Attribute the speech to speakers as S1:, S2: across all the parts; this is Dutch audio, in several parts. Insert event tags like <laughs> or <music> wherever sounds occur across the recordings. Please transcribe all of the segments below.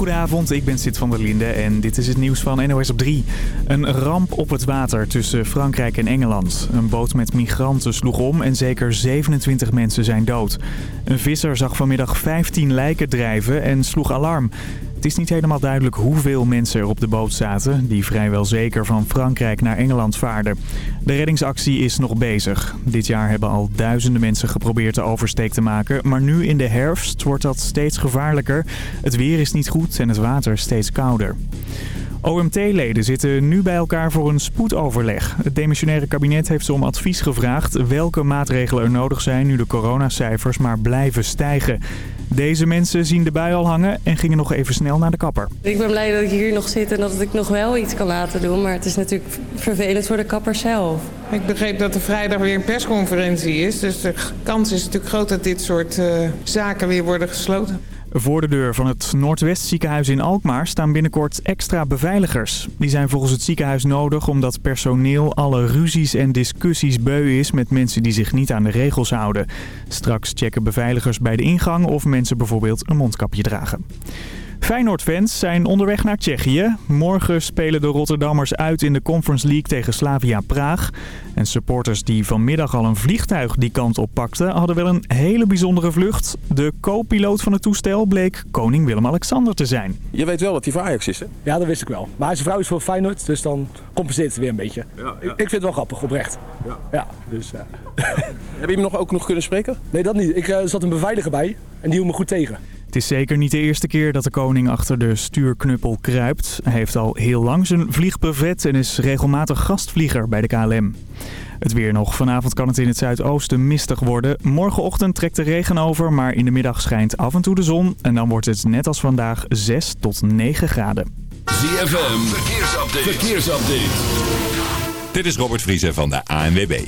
S1: Goedenavond, ik ben Sid van der Linde en dit is het nieuws van NOS op 3. Een ramp op het water tussen Frankrijk en Engeland. Een boot met migranten sloeg om en zeker 27 mensen zijn dood. Een visser zag vanmiddag 15 lijken drijven en sloeg alarm. Het is niet helemaal duidelijk hoeveel mensen er op de boot zaten... die vrijwel zeker van Frankrijk naar Engeland vaarden. De reddingsactie is nog bezig. Dit jaar hebben al duizenden mensen geprobeerd de oversteek te maken... maar nu in de herfst wordt dat steeds gevaarlijker. Het weer is niet goed en het water steeds kouder. OMT-leden zitten nu bij elkaar voor een spoedoverleg. Het demissionaire kabinet heeft ze om advies gevraagd welke maatregelen er nodig zijn nu de coronacijfers maar blijven stijgen. Deze mensen zien de bui al hangen en gingen nog even snel naar de kapper.
S2: Ik ben blij dat ik hier nog zit en dat ik nog wel iets kan laten doen. Maar het is natuurlijk vervelend voor de kapper zelf.
S3: Ik begreep dat er vrijdag weer een persconferentie is. Dus de kans is natuurlijk groot dat dit soort uh, zaken weer worden gesloten.
S1: Voor de deur van het Noordwest ziekenhuis in Alkmaar staan binnenkort extra beveiligers. Die zijn volgens het ziekenhuis nodig omdat personeel alle ruzies en discussies beu is met mensen die zich niet aan de regels houden. Straks checken beveiligers bij de ingang of mensen bijvoorbeeld een mondkapje dragen. Feyenoord-fans zijn onderweg naar Tsjechië. Morgen spelen de Rotterdammers uit in de Conference League tegen Slavia Praag. En supporters die vanmiddag al een vliegtuig die kant op pakten... hadden wel een hele bijzondere vlucht. De co-piloot van het toestel bleek koning Willem-Alexander te zijn.
S4: Je weet wel dat hij voor Ajax is, hè?
S5: Ja, dat wist ik wel. Maar zijn vrouw is voor Feyenoord, dus dan compenseert het weer een beetje. Ja, ja. Ik, ik, vind het wel grappig, oprecht. Ja. ja dus, uh... <laughs>
S4: Heb je hem nog ook nog kunnen spreken?
S5: Nee, dat niet. Ik uh, zat een beveiliger bij en die hield me goed tegen.
S1: Het is zeker niet de eerste keer dat de koning achter de stuurknuppel kruipt. Hij heeft al heel lang zijn vliegbevet en is regelmatig gastvlieger bij de KLM. Het weer nog. Vanavond kan het in het zuidoosten mistig worden. Morgenochtend trekt de regen over, maar in de middag schijnt af en toe de zon. En dan wordt het net als vandaag 6 tot 9 graden.
S6: ZFM, verkeersupdate. verkeersupdate. Dit is Robert Vriezer van de ANWB.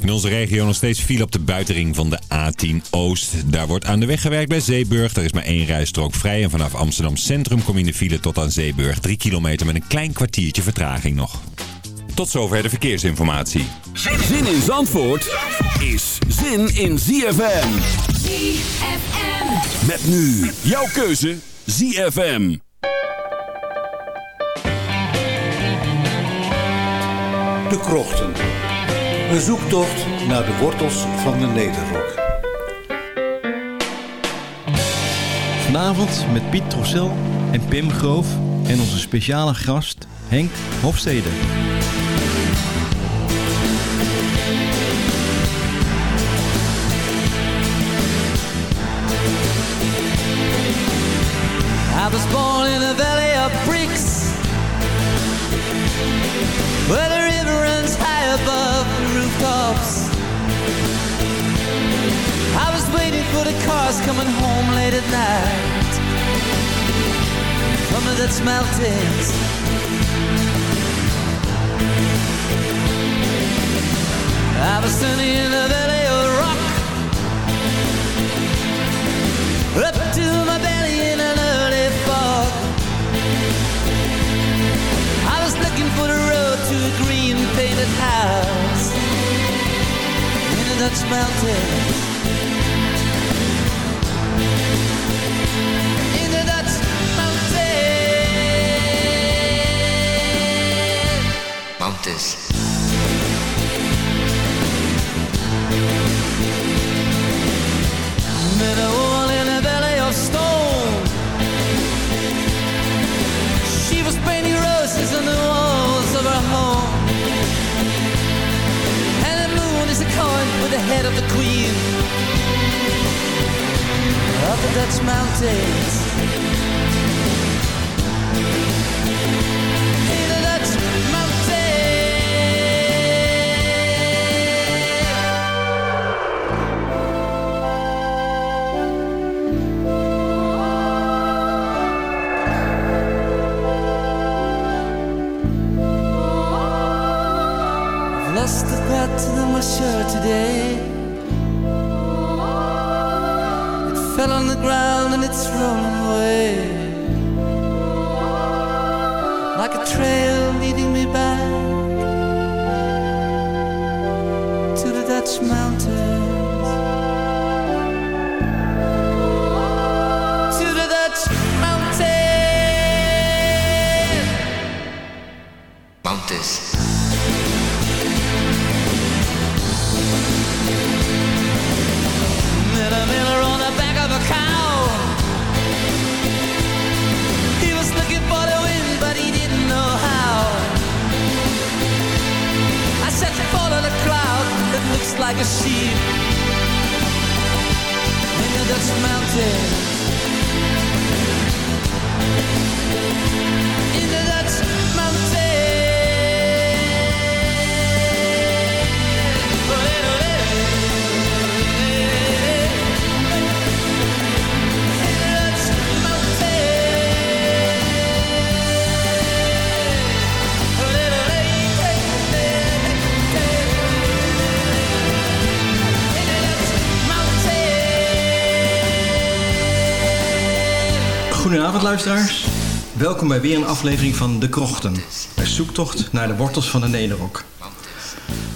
S6: In onze regio nog steeds file op de buitenring van de A10 Oost. Daar wordt aan de weg gewerkt bij Zeeburg. Er is maar één rijstrook vrij. En vanaf Amsterdam Centrum kom je in de file tot aan Zeeburg. Drie kilometer met een klein kwartiertje vertraging nog. Tot zover de verkeersinformatie.
S7: Zin in Zandvoort is zin in ZFM.
S8: ZFM.
S7: Met nu jouw keuze ZFM.
S9: De krochten. Een zoektocht naar de wortels van de nederrok.
S10: Vanavond met Piet Trossel en Pim Groof en onze speciale gast Henk Hofstede.
S11: I was born in a valley of bricks Where the I was waiting for the cars coming home late at night. The Dutch mountains I was standing in a valley In the
S10: Goedenavond luisteraars. Welkom bij weer een aflevering van De Krochten. Een zoektocht naar de wortels van de Nederrok.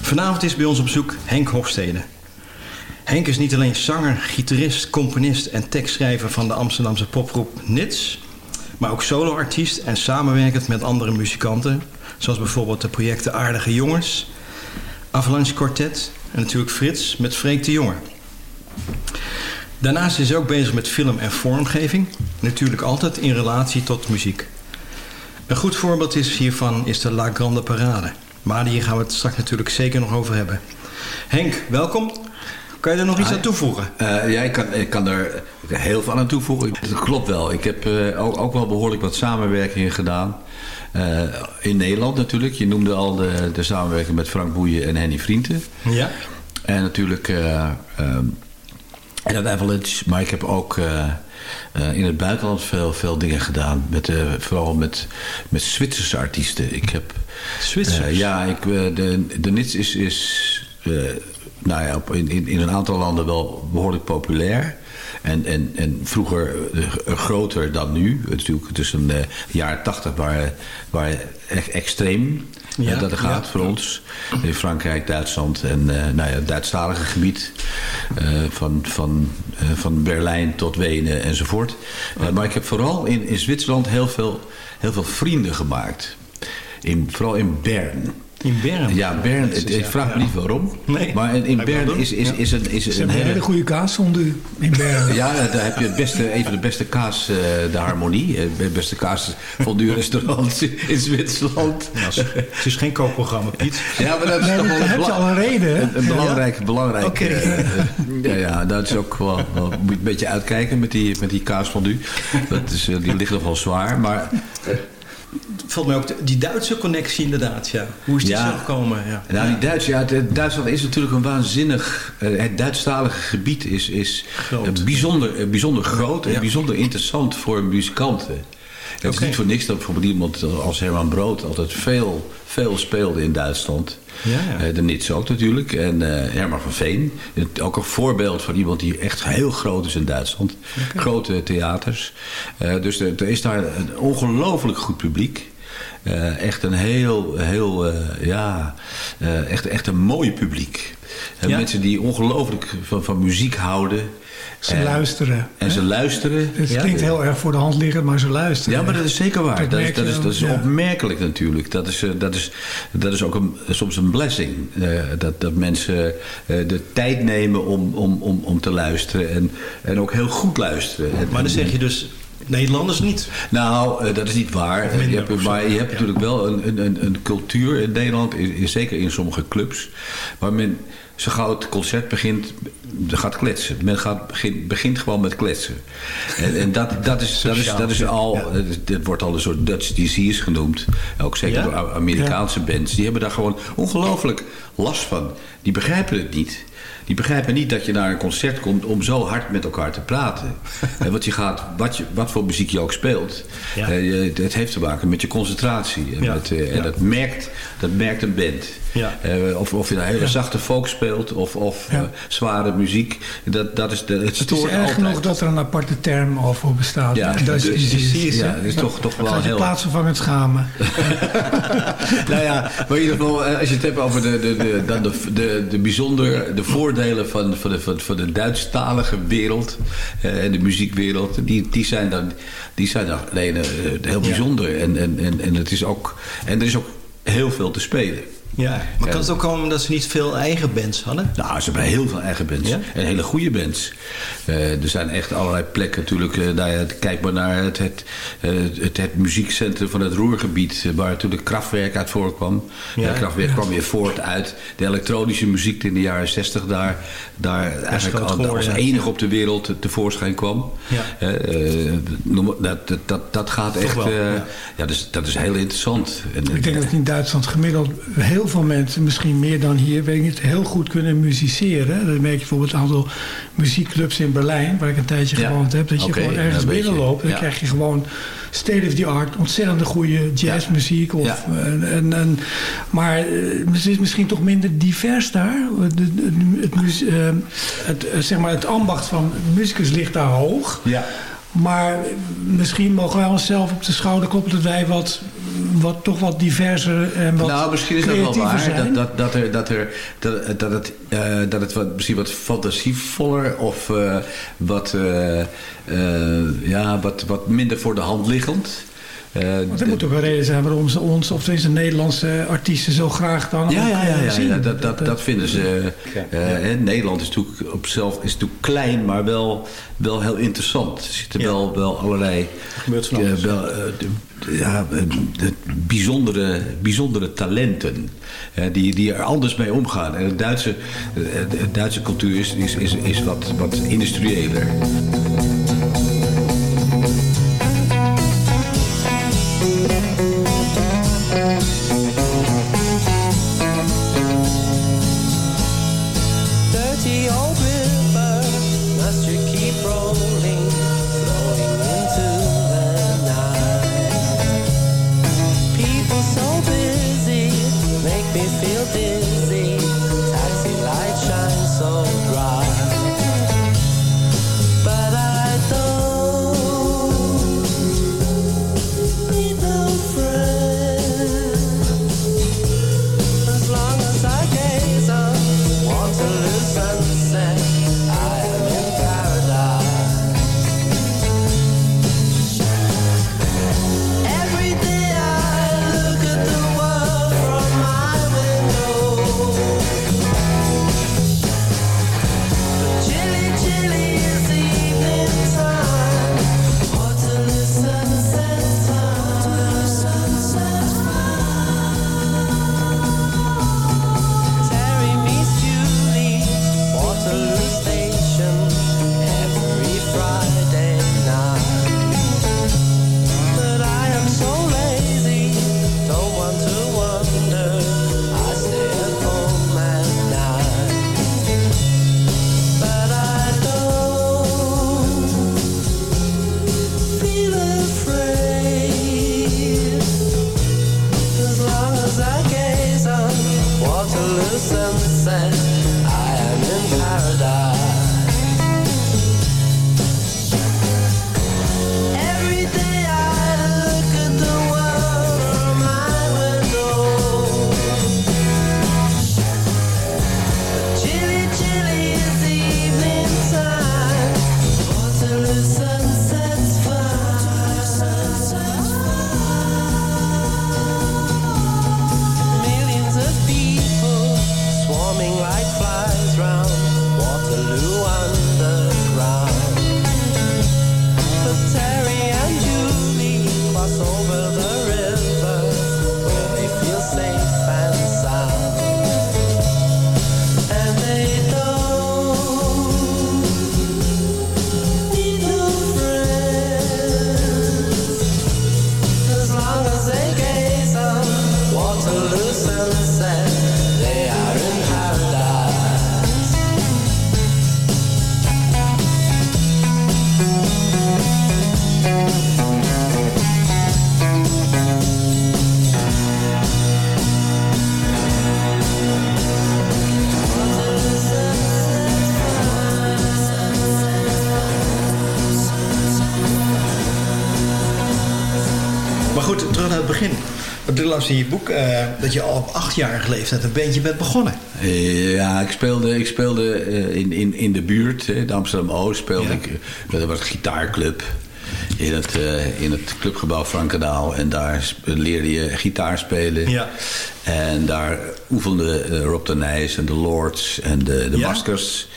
S10: Vanavond is bij ons op zoek Henk Hofstede. Henk is niet alleen zanger, gitarist, componist en tekstschrijver van de Amsterdamse popgroep Nits... maar ook soloartiest en samenwerkend met andere muzikanten... zoals bijvoorbeeld de projecten Aardige Jongens, Avalanche Quartet en natuurlijk Frits met Freek de Jonge. Daarnaast is hij ook bezig met film en vormgeving. Natuurlijk altijd in relatie tot muziek. Een goed voorbeeld is hiervan is de La Grande Parade. Maar hier gaan we het straks natuurlijk zeker nog over hebben. Henk, welkom. Kan je er nog iets aan toevoegen?
S8: Uh, ja, ik kan, ik kan er heel veel aan toevoegen. Dat klopt wel. Ik heb uh, ook, ook, wel behoorlijk wat samenwerkingen gedaan. Uh, in Nederland natuurlijk. Je noemde al de, de samenwerking met Frank Boeien en Henny Vrienden.
S10: Ja.
S8: En natuurlijk... En dat Avalanche, maar ik heb ook uh, uh, in het buitenland veel, veel dingen gedaan. Met, uh, vooral met, met Zwitserse artiesten. Ik heb,
S10: Zwitsers?
S8: ja, ik, de, de Nits is, is nou ja, op, in, in, in een aantal landen wel behoorlijk populair. En, en, en vroeger groter dan nu. Natuurlijk tussen de jaren tachtig waren, waren echt extreem. Ja, dat er gaat ja. voor ons. In Frankrijk, Duitsland en uh, nou ja, het Duitsstalige gebied. Uh, van, van, uh, van Berlijn tot Wenen enzovoort. maar ik heb vooral in, in Zwitserland heel veel, heel veel vrienden gemaakt. In, vooral in Bern.
S10: In Bern?
S8: Ja, Bern. Het, ik vraag me niet waarom.
S10: Nee.
S8: Maar in, in Bern is, is, is een, is
S12: een, hele... hele goede kaas in <laughs> Bern.
S8: ja, daar heb je het beste, even de beste kaas, uh, de Harmonie. Het beste kaas van duur restaurants <laughs> in Zwitserland.
S10: Ja, het is geen kookprogramma, Piet.
S8: Ja, maar dat is
S12: nee,
S8: toch wel
S12: heb je al een reden.
S8: Een, een belangrijk,
S12: ja?
S8: belangrijk.
S12: Okay.
S8: Uh, ja, ja, dat is ook wel, wel moet je een beetje uitkijken met die, met die kaas van u. Dat is, uh, die ligt nog wel zwaar, maar
S10: valt mij ook de, die Duitse connectie inderdaad, ja. Hoe is die
S8: Ja.
S10: zo gekomen? Ja.
S8: Nou, die Duits, ja, het- Duitsland is natuurlijk een waanzinnig... eh, het Duitsstalige gebied is, is
S10: Groot.
S8: eh, bijzonder, eh, bijzonder groot en
S10: Ja.
S8: bijzonder interessant voor muzikanten. Het is niet voor niks dat bijvoorbeeld iemand als Herman Brood altijd veel, veel speelde in Duitsland.
S10: Ja, ja.
S8: Eh, de Nits ook natuurlijk. En eh, Herman van Veen. Ook een voorbeeld van iemand die echt heel groot is in Duitsland. Grote theaters. Eh, dus er, er is daar een ongelooflijk goed publiek. Echt een heel, heel ja, echt, echt een mooi publiek.
S10: Ja.
S8: Mensen die ongelooflijk van, van muziek houden.
S12: Ze
S8: En-
S12: luisteren.
S8: En ze luisteren.
S12: Het
S8: Ja.
S12: klinkt heel erg voor de hand liggend, maar ze luisteren.
S8: Ja, maar dat is zeker waar.
S12: Dat
S8: Dat is,
S12: merk
S8: dat
S12: je
S8: is, dat is
S12: ook, ja.
S8: opmerkelijk natuurlijk. Dat is, eh, dat is, dat is ook een, soms een blessing. eh, dat, dat mensen eh, de tijd nemen om, om, om, om te luisteren. En, en ook heel goed luisteren. En-
S10: Maar dan zeg je dus Nederlanders niet.
S8: nou, dat is niet waar.
S10: minder,
S8: je hebt, maar je hebt natuurlijk wel een, een, een, een cultuur in Nederland, in- in- zeker in sommige clubs, waar men zo gauw het concert begint, gaat kletsen. Men gaat, begint, begint gewoon met kletsen. En, en dat, <laughs> dat, is, dat, is, dat is al, het, het wordt al een soort Dutch disease genoemd. Ook zeker
S10: Ja?
S8: door Amerikaanse bands. Die hebben daar gewoon ongelooflijk last van. Die begrijpen het niet. Die begrijpen niet dat je naar een concert komt om zo hard met elkaar te praten. <laughs> En wat, je gaat, wat, je, wat voor muziek je ook speelt.
S10: Ja.
S8: het heeft te maken met je concentratie. En,
S10: Ja.
S8: met, eh, en
S10: Ja.
S8: dat, merkt, dat merkt een band.
S10: Ja.
S8: Eh, of, of je een hele zachte folk speelt of, of
S12: Ja.
S8: eh, zware muziek. Dat, dat is de, het
S12: Het is erg genoeg dat er een aparte term al voor bestaat.
S8: Ja,
S12: dat is
S8: dus- ja, is toch- toch wel
S12: gaat je
S8: heel-
S12: plaatsvervangend schamen. <laughs>
S8: nou ja, maar in ieder geval, eh, als je het hebt over de, de, de, dan de, de, de bijzonder, de voordelen van, van, de, van, van de Duitsstalige wereld eh, en de muziekwereld, die, die zijn dan, die zijn dan alleen eh, heel bijzonder. En, en, en, en, het is ook, en er is ook heel veel te spelen.
S10: Ja, maar kan het ook komen dat ze niet veel eigen bands hadden?
S13: Nou, ze hebben heel veel eigen bands.
S10: Ja?
S13: En hele goede bands. Eh, er zijn echt allerlei plekken natuurlijk. nou ja, kijk maar naar het, het, eh, het, het muziekcentrum van het Roergebied. waar toen de Kraftwerk uit voorkwam.
S10: Ja.
S13: Kraftwerk kwam weer voort uit de elektronische muziek die in de jaren 60 daar, daar eigenlijk al, als enige op de wereld te- tevoorschijn kwam.
S10: Ja.
S13: Dat, dat, dat, dat gaat echt...
S12: wel, ja.
S13: ja. dus, dat is heel interessant. En,
S12: Ik denk dat in Duitsland gemiddeld heel veel mensen, misschien meer dan hier, weet ik niet, heel goed kunnen musiceren. Dat merk je bijvoorbeeld een aantal muziekclubs in Berlijn, waar ik een tijdje
S13: Ja.
S12: gewoond heb. Dat je gewoon ergens binnenloopt en dan krijg je gewoon state of the art, ontzettend goede jazzmuziek. Of, en, en, en- maar eh, het is misschien toch minder divers daar. De- de- het, mus- eh, het, eh, zeg maar het ambacht van muzikus ligt daar hoog.
S13: Ja.
S12: Maar misschien mogen wij onszelf op de schouder kloppen dat wij wat, wat, toch wat diverser en wat
S13: nou, misschien is dat wel waar. Dat, dat, dat, er, dat, er, dat, dat het, eh, dat het wat, misschien wat fantasievoller of eh, wat, eh, ja, wat, wat minder voor de hand liggend. Eh,
S12: Want er moet ook een reden zijn waarom ze ons, of tenminste Nederlandse artiesten, zo graag dan
S13: ja,
S12: ook,
S13: ja, ja,
S12: eh,
S13: ja,
S12: zien.
S13: ja, dat, dat, dat vinden ze. eh, hè, Nederland is natuurlijk op zelf is natuurlijk klein, maar wel, wel heel interessant. Er zitten wel, wel allerlei
S10: gebeurt van
S13: eh, eh, ja, eh, bijzondere, bijzondere talenten hè, die, die er anders mee omgaan. En de Duitse, eh, de Duitse cultuur is, is, is, is wat, wat industriëler.
S10: Las in je boek eh, dat je al op achtjarige leeftijd een bandje bent begonnen.
S13: Eh, Ja, ik speelde, ik speelde eh, in, in, in de buurt, in Amsterdam-Oost, speelde ik. was een gitaarclub in het, in het clubgebouw Frankendaal. En daar leerde je gitaar spelen.
S10: Ja.
S8: En daar oefenden Rob de Nijs en de Lords en de, de
S14: Ja?
S8: Maskers.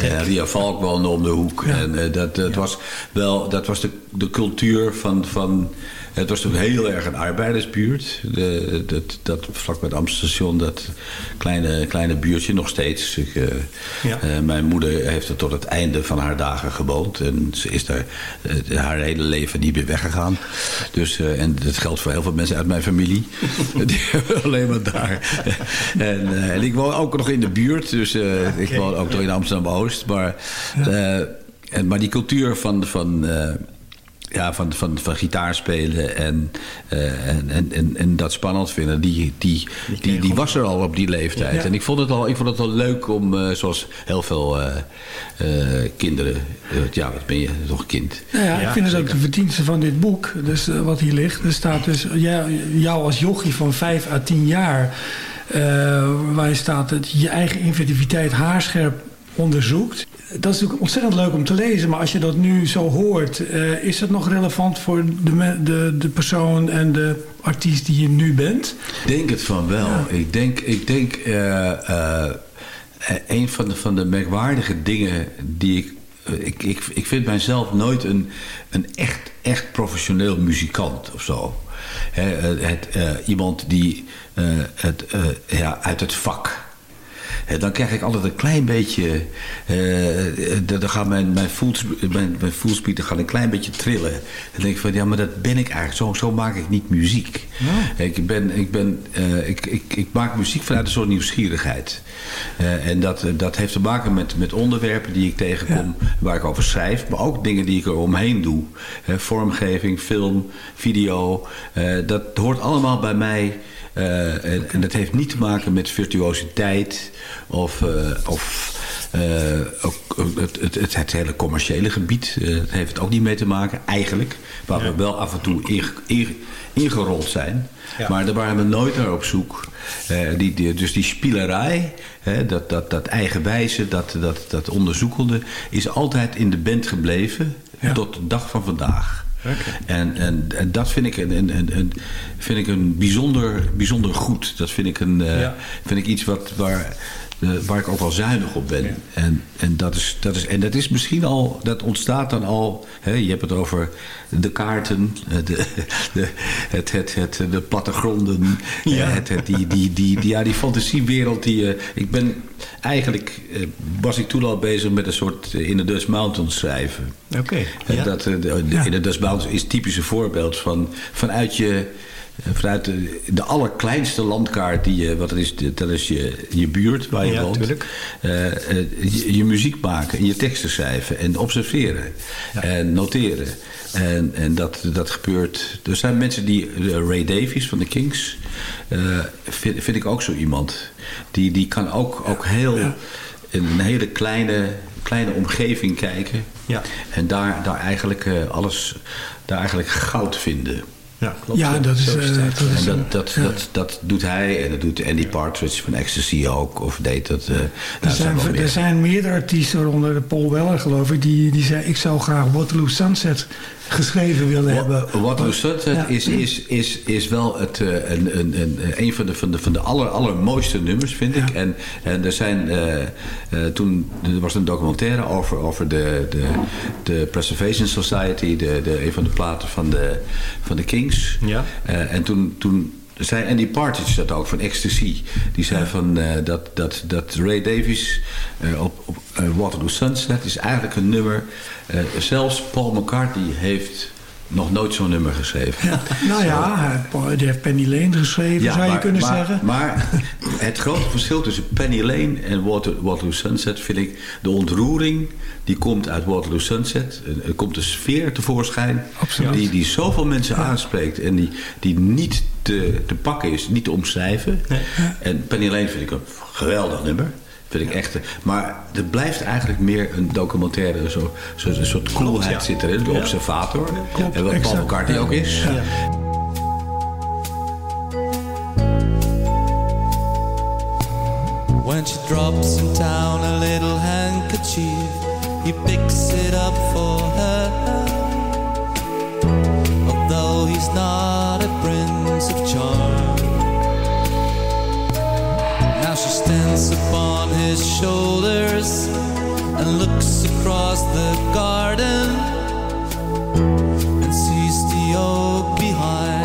S8: En Ria Valk woonde om de hoek. En dat, dat was wel dat was de, de cultuur van, van... Het was toen heel erg een arbeidersbuurt. De, dat, dat vlak bij het Amstelstation, dat kleine, kleine buurtje, nog steeds. Ik, eh,
S14: Ja.
S8: eh, mijn moeder heeft er tot het einde van haar dagen gewoond. En ze is daar eh, haar hele leven niet meer weggegaan. Dus, en dat geldt voor heel veel mensen uit mijn familie. <laughs> Die hebben alleen maar daar. En, en ik woon ook nog in de buurt. Dus ik woon ook nog in Amsterdam-Oost. Maar, en, maar die cultuur van... van ja, van, van, van gitaar spelen en, eh, en, en, en, en dat spannend vinden, die, die, die, die was er al op die leeftijd.
S12: Ja.
S8: En ik vond het al, ik vond het al leuk om, eh, zoals heel veel eh, eh, kinderen, ja, wat ben je, toch kind.
S12: Nou ja, ik vind het ook de verdienste van dit boek, dus, wat hier ligt. Er staat dus ja, jou als jochie van 5 à 10 jaar, eh, waar staat dat je je eigen inventiviteit haarscherp onderzoekt. Dat is natuurlijk ontzettend leuk om te lezen, maar als je dat nu zo hoort, eh, is dat nog relevant voor de, de, de persoon en de artiest die je nu bent?
S8: Ik denk het van wel. Ik denk, ik denk eh, eh, een van de, van de merkwaardige dingen die ik. Ik, ik, ik vind mijzelf nooit een, een echt, echt professioneel muzikant of zo. Hè, eh, het, iemand die het, ja, uit het vak. Hè, dan krijg ik altijd een klein beetje. eh, dan dan gaat mijn, mijn, mijn, een klein beetje trillen. Dan denk ik van ja, maar dat ben ik eigenlijk. Zo, zo maak ik niet muziek. Ik, ben, ik, ben, eh, ik, ik, ik maak muziek vanuit een soort nieuwsgierigheid. Eh, en dat, dat heeft te maken met, met onderwerpen die ik tegenkom, waar ik over schrijf. Maar ook dingen die ik er omheen doe. Vormgeving, film, video. eh, dat hoort allemaal bij mij. Eh, en, en dat heeft niet te maken met virtuositeit of, eh, of eh, ook het, het, het, het hele commerciële gebied. dat heeft het ook niet mee te maken, eigenlijk. Waar we wel af en toe inge- inge- ingerold zijn.
S14: Ja.
S8: Maar daar waren we nooit naar op zoek. Die, die- dus die spielerij, hè, dat, dat, dat eigenwijze, dat, dat, dat onderzoekende... is altijd in de band gebleven tot de dag van vandaag. En, en, en dat vind ik een, een, een, vind ik een bijzonder, bijzonder goed. Dat vind ik, een, eh,
S14: Ja.
S8: vind ik iets wat, waar, waar ik ook wel zuinig op ben. En, en, dat is, dat is, en dat is misschien al, dat ontstaat dan al. Hè, je hebt het over de kaarten, eh, de, de, het, het, het, de plattegronden.
S14: Ja.
S8: eh, Het, het, die, die, die, die, ja, die fantasiewereld. Die, eh, ik ben eigenlijk, eh, was ik toen al bezig met een soort eh, in de Dutch Mountains schrijven.
S14: Oké. Ja.
S8: dat, eh, de, In de Dutch Mountains is het typische voorbeeld van vanuit je. Vanuit de, de allerkleinste landkaart die je, wat het is, dat is je, je buurt waar je
S14: Ja,
S8: woont. eh, je, je muziek maken en je teksten schrijven en observeren en noteren. En, en dat, dat gebeurt. Er zijn mensen die. eh, Ray Davies van de Kings. vind, vind ik ook zo iemand. Die, die kan ook, ook heel. in een hele kleine, kleine omgeving kijken.
S14: Ja.
S8: En daar, daar, eigenlijk, alles, daar eigenlijk goud vinden.
S14: Ja, klopt.
S12: Ja, dat is, eh, dat
S8: dat, doet hij en dat doet Andy Partridge van Ecstasy ook. Of deed dat. eh, nou,
S12: Er
S8: er
S12: zijn,
S8: wel
S12: er
S8: meer.
S12: zijn meerdere artiesten, waaronder Paul Weller geloof ik, die, die zei ik zou graag Waterloo Sunset geschreven willen hebben.
S8: Waterloo Sunset
S12: Ja.
S8: is, is, is, is wel het, eh, een, een, een, een van de, van de, van de aller, allermooiste nummers, vind ik. En, en er zijn, eh, eh, toen, er was een documentaire over, over de, de, de Preservation Society, de, de, een van de platen van de, van de Kings.
S14: Ja.
S8: Eh, en toen, toen zei Andy Partridge dat ook, van Ecstasy. Die zei van, eh, dat, dat, dat Ray Davies eh, op, op eh, Waterloo Sunset is eigenlijk een nummer... zelfs Paul McCartney heeft nog nooit zo'n nummer geschreven.
S12: Nou ja, hij- die heeft Penny Lane geschreven, zou je
S8: maar,
S12: kunnen
S8: maar-
S12: zeggen.
S8: Maar het grote verschil tussen Penny Lane en Water, Waterloo Sunset vind ik de ontroering die komt uit Waterloo Sunset. Er- Er komt een sfeer tevoorschijn die, die zoveel mensen aanspreekt en die, die niet te, te pakken is, niet te omschrijven. En Penny Lane vind ik een geweldig nummer. Vind ik echt. Maar het blijft eigenlijk meer een documentaire. Zo, zo, een soort coolheid
S14: ja.
S8: zit erin. De
S14: Ja.
S8: observator.
S12: Klopt,
S8: en wat Paul
S12: exact.
S8: McCartney ook is.
S12: Ja.
S11: When she drops in town a little handkerchief, he picks it up for her. Although he's not a prince of charm, Stands upon his shoulders and looks across the garden and sees the oak behind.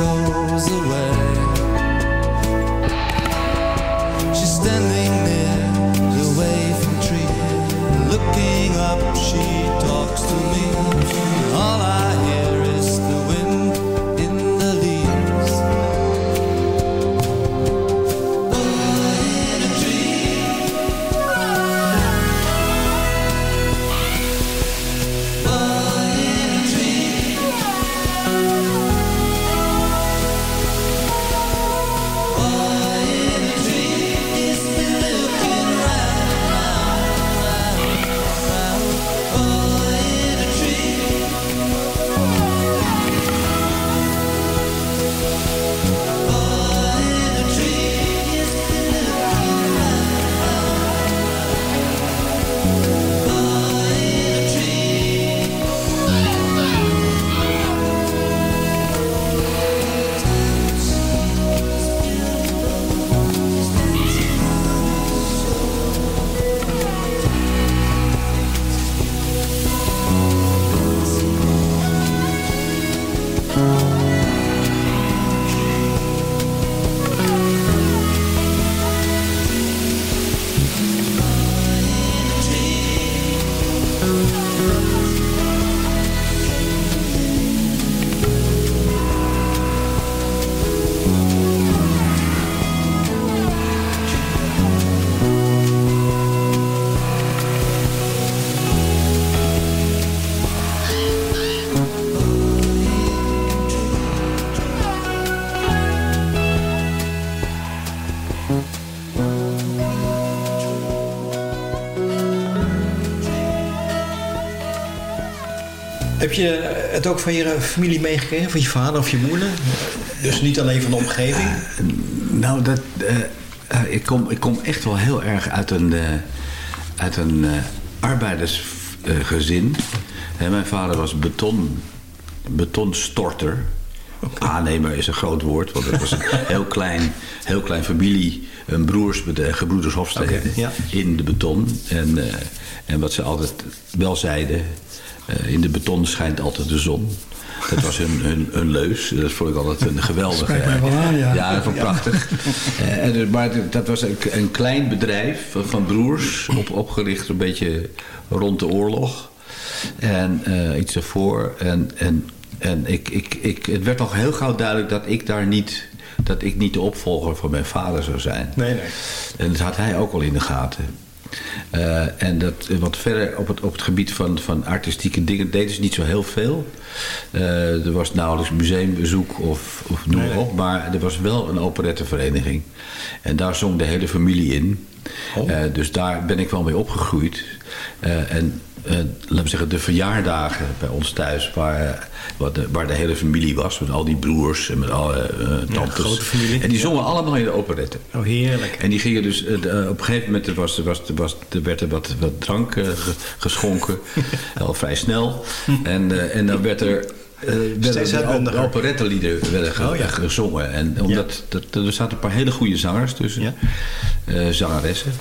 S11: Goes away. She's standing near the waving tree, looking up. She talks to me. All I
S10: Heb je het ook van je familie meegekregen? Van je vader of je moeder? Dus niet alleen van de omgeving?
S8: Nou, dat, eh, eh, ik, kom, ik kom echt wel heel erg uit een, eh, uit een eh, arbeidersgezin. Mijn vader was beton, betonstorter. Aannemer is een groot woord, want het was een <laughs> heel klein, heel klein familie, een broersbedrijf, gebroeders Hofstede,
S10: ja.
S8: in de beton. En, eh, en wat ze altijd wel zeiden, eh, in de beton schijnt altijd de zon. Dat was hun, hun, hun leus. Dat vond ik altijd een geweldige...
S12: Mij wel aan, ja.
S8: Ja, dat vond ik prachtig. Eh, en, dus- maar dat was een, een klein bedrijf van, van broers. Op, opgericht een beetje rond de oorlog. En eh, iets ervoor. En, en, en ik, ik, ik, het werd al heel gauw duidelijk dat ik daar niet... Dat ik niet de opvolger van mijn vader zou zijn.
S10: Nee, nee.
S8: En dat had hij ook al in de gaten. Eh, en dat, wat verder op het, op het gebied van, van artistieke dingen deden ze niet zo heel veel. Eh, er was nauwelijks museumbezoek of, of noem maar op. Maar er was wel een operettevereniging. En daar zong de hele familie in.
S10: Oh.
S8: Eh, dus daar ben ik wel mee opgegroeid. Eh, en eh, laten we zeggen, de verjaardagen bij ons thuis, waar, eh, waar, de, waar de hele familie was, met al die broers en met alle eh, tantes.
S10: grote familie.
S8: En die zongen allemaal in de operette.
S10: Oh, heerlijk.
S8: En die gingen dus, eh, eh, op een gegeven moment er was, er was, er was, er werd er wat, wat drank eh, ge- geschonken, <laughs> al vrij snel. En, eh, en dan werd er... eh werden
S10: Steeds
S8: de operettelieden werden ge-
S10: Oh, ja.
S8: gezongen. En omdat dat, er zaten een paar hele goede zangers tussen. eh, zangeressen.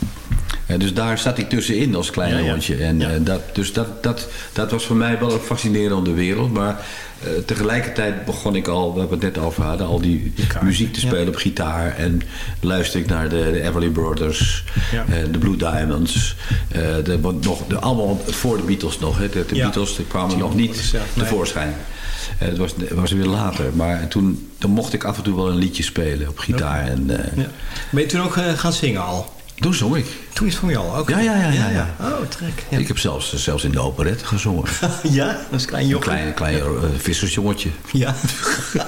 S8: Dus daar zat ik tussenin als klein
S10: Ja,
S8: jongetje. En, eh, dat, dus dat, dat, dat was voor mij wel een fascinerende wereld. Maar eh, tegelijkertijd begon ik al, waar we het net over hadden, al die muziek te spelen op gitaar. En luister ik naar de, de Everly Brothers,
S10: Ja.
S8: eh, de Blue Diamonds. de, nog, de, allemaal voor de Beatles nog. Hè. De, de
S10: Ja.
S8: Beatles die kwamen nog niet tevoorschijn. Het was, was weer later. Maar toen dan mocht ik af en toe wel een liedje spelen op gitaar. En.
S10: Ben je toen ook gaan zingen al?
S8: Toen zong ik.
S10: Toen is het van jou? Oké.
S8: Ja, ja, ja, ja, ja.
S10: Oh, trek. Ja,
S8: Ik heb zelfs, zelfs in de operette gezongen. <laughs>
S10: ja dat is een klein
S8: Een
S10: jochie.
S8: klein, klein eh, vissersjongetje.
S10: Ja. <laughs>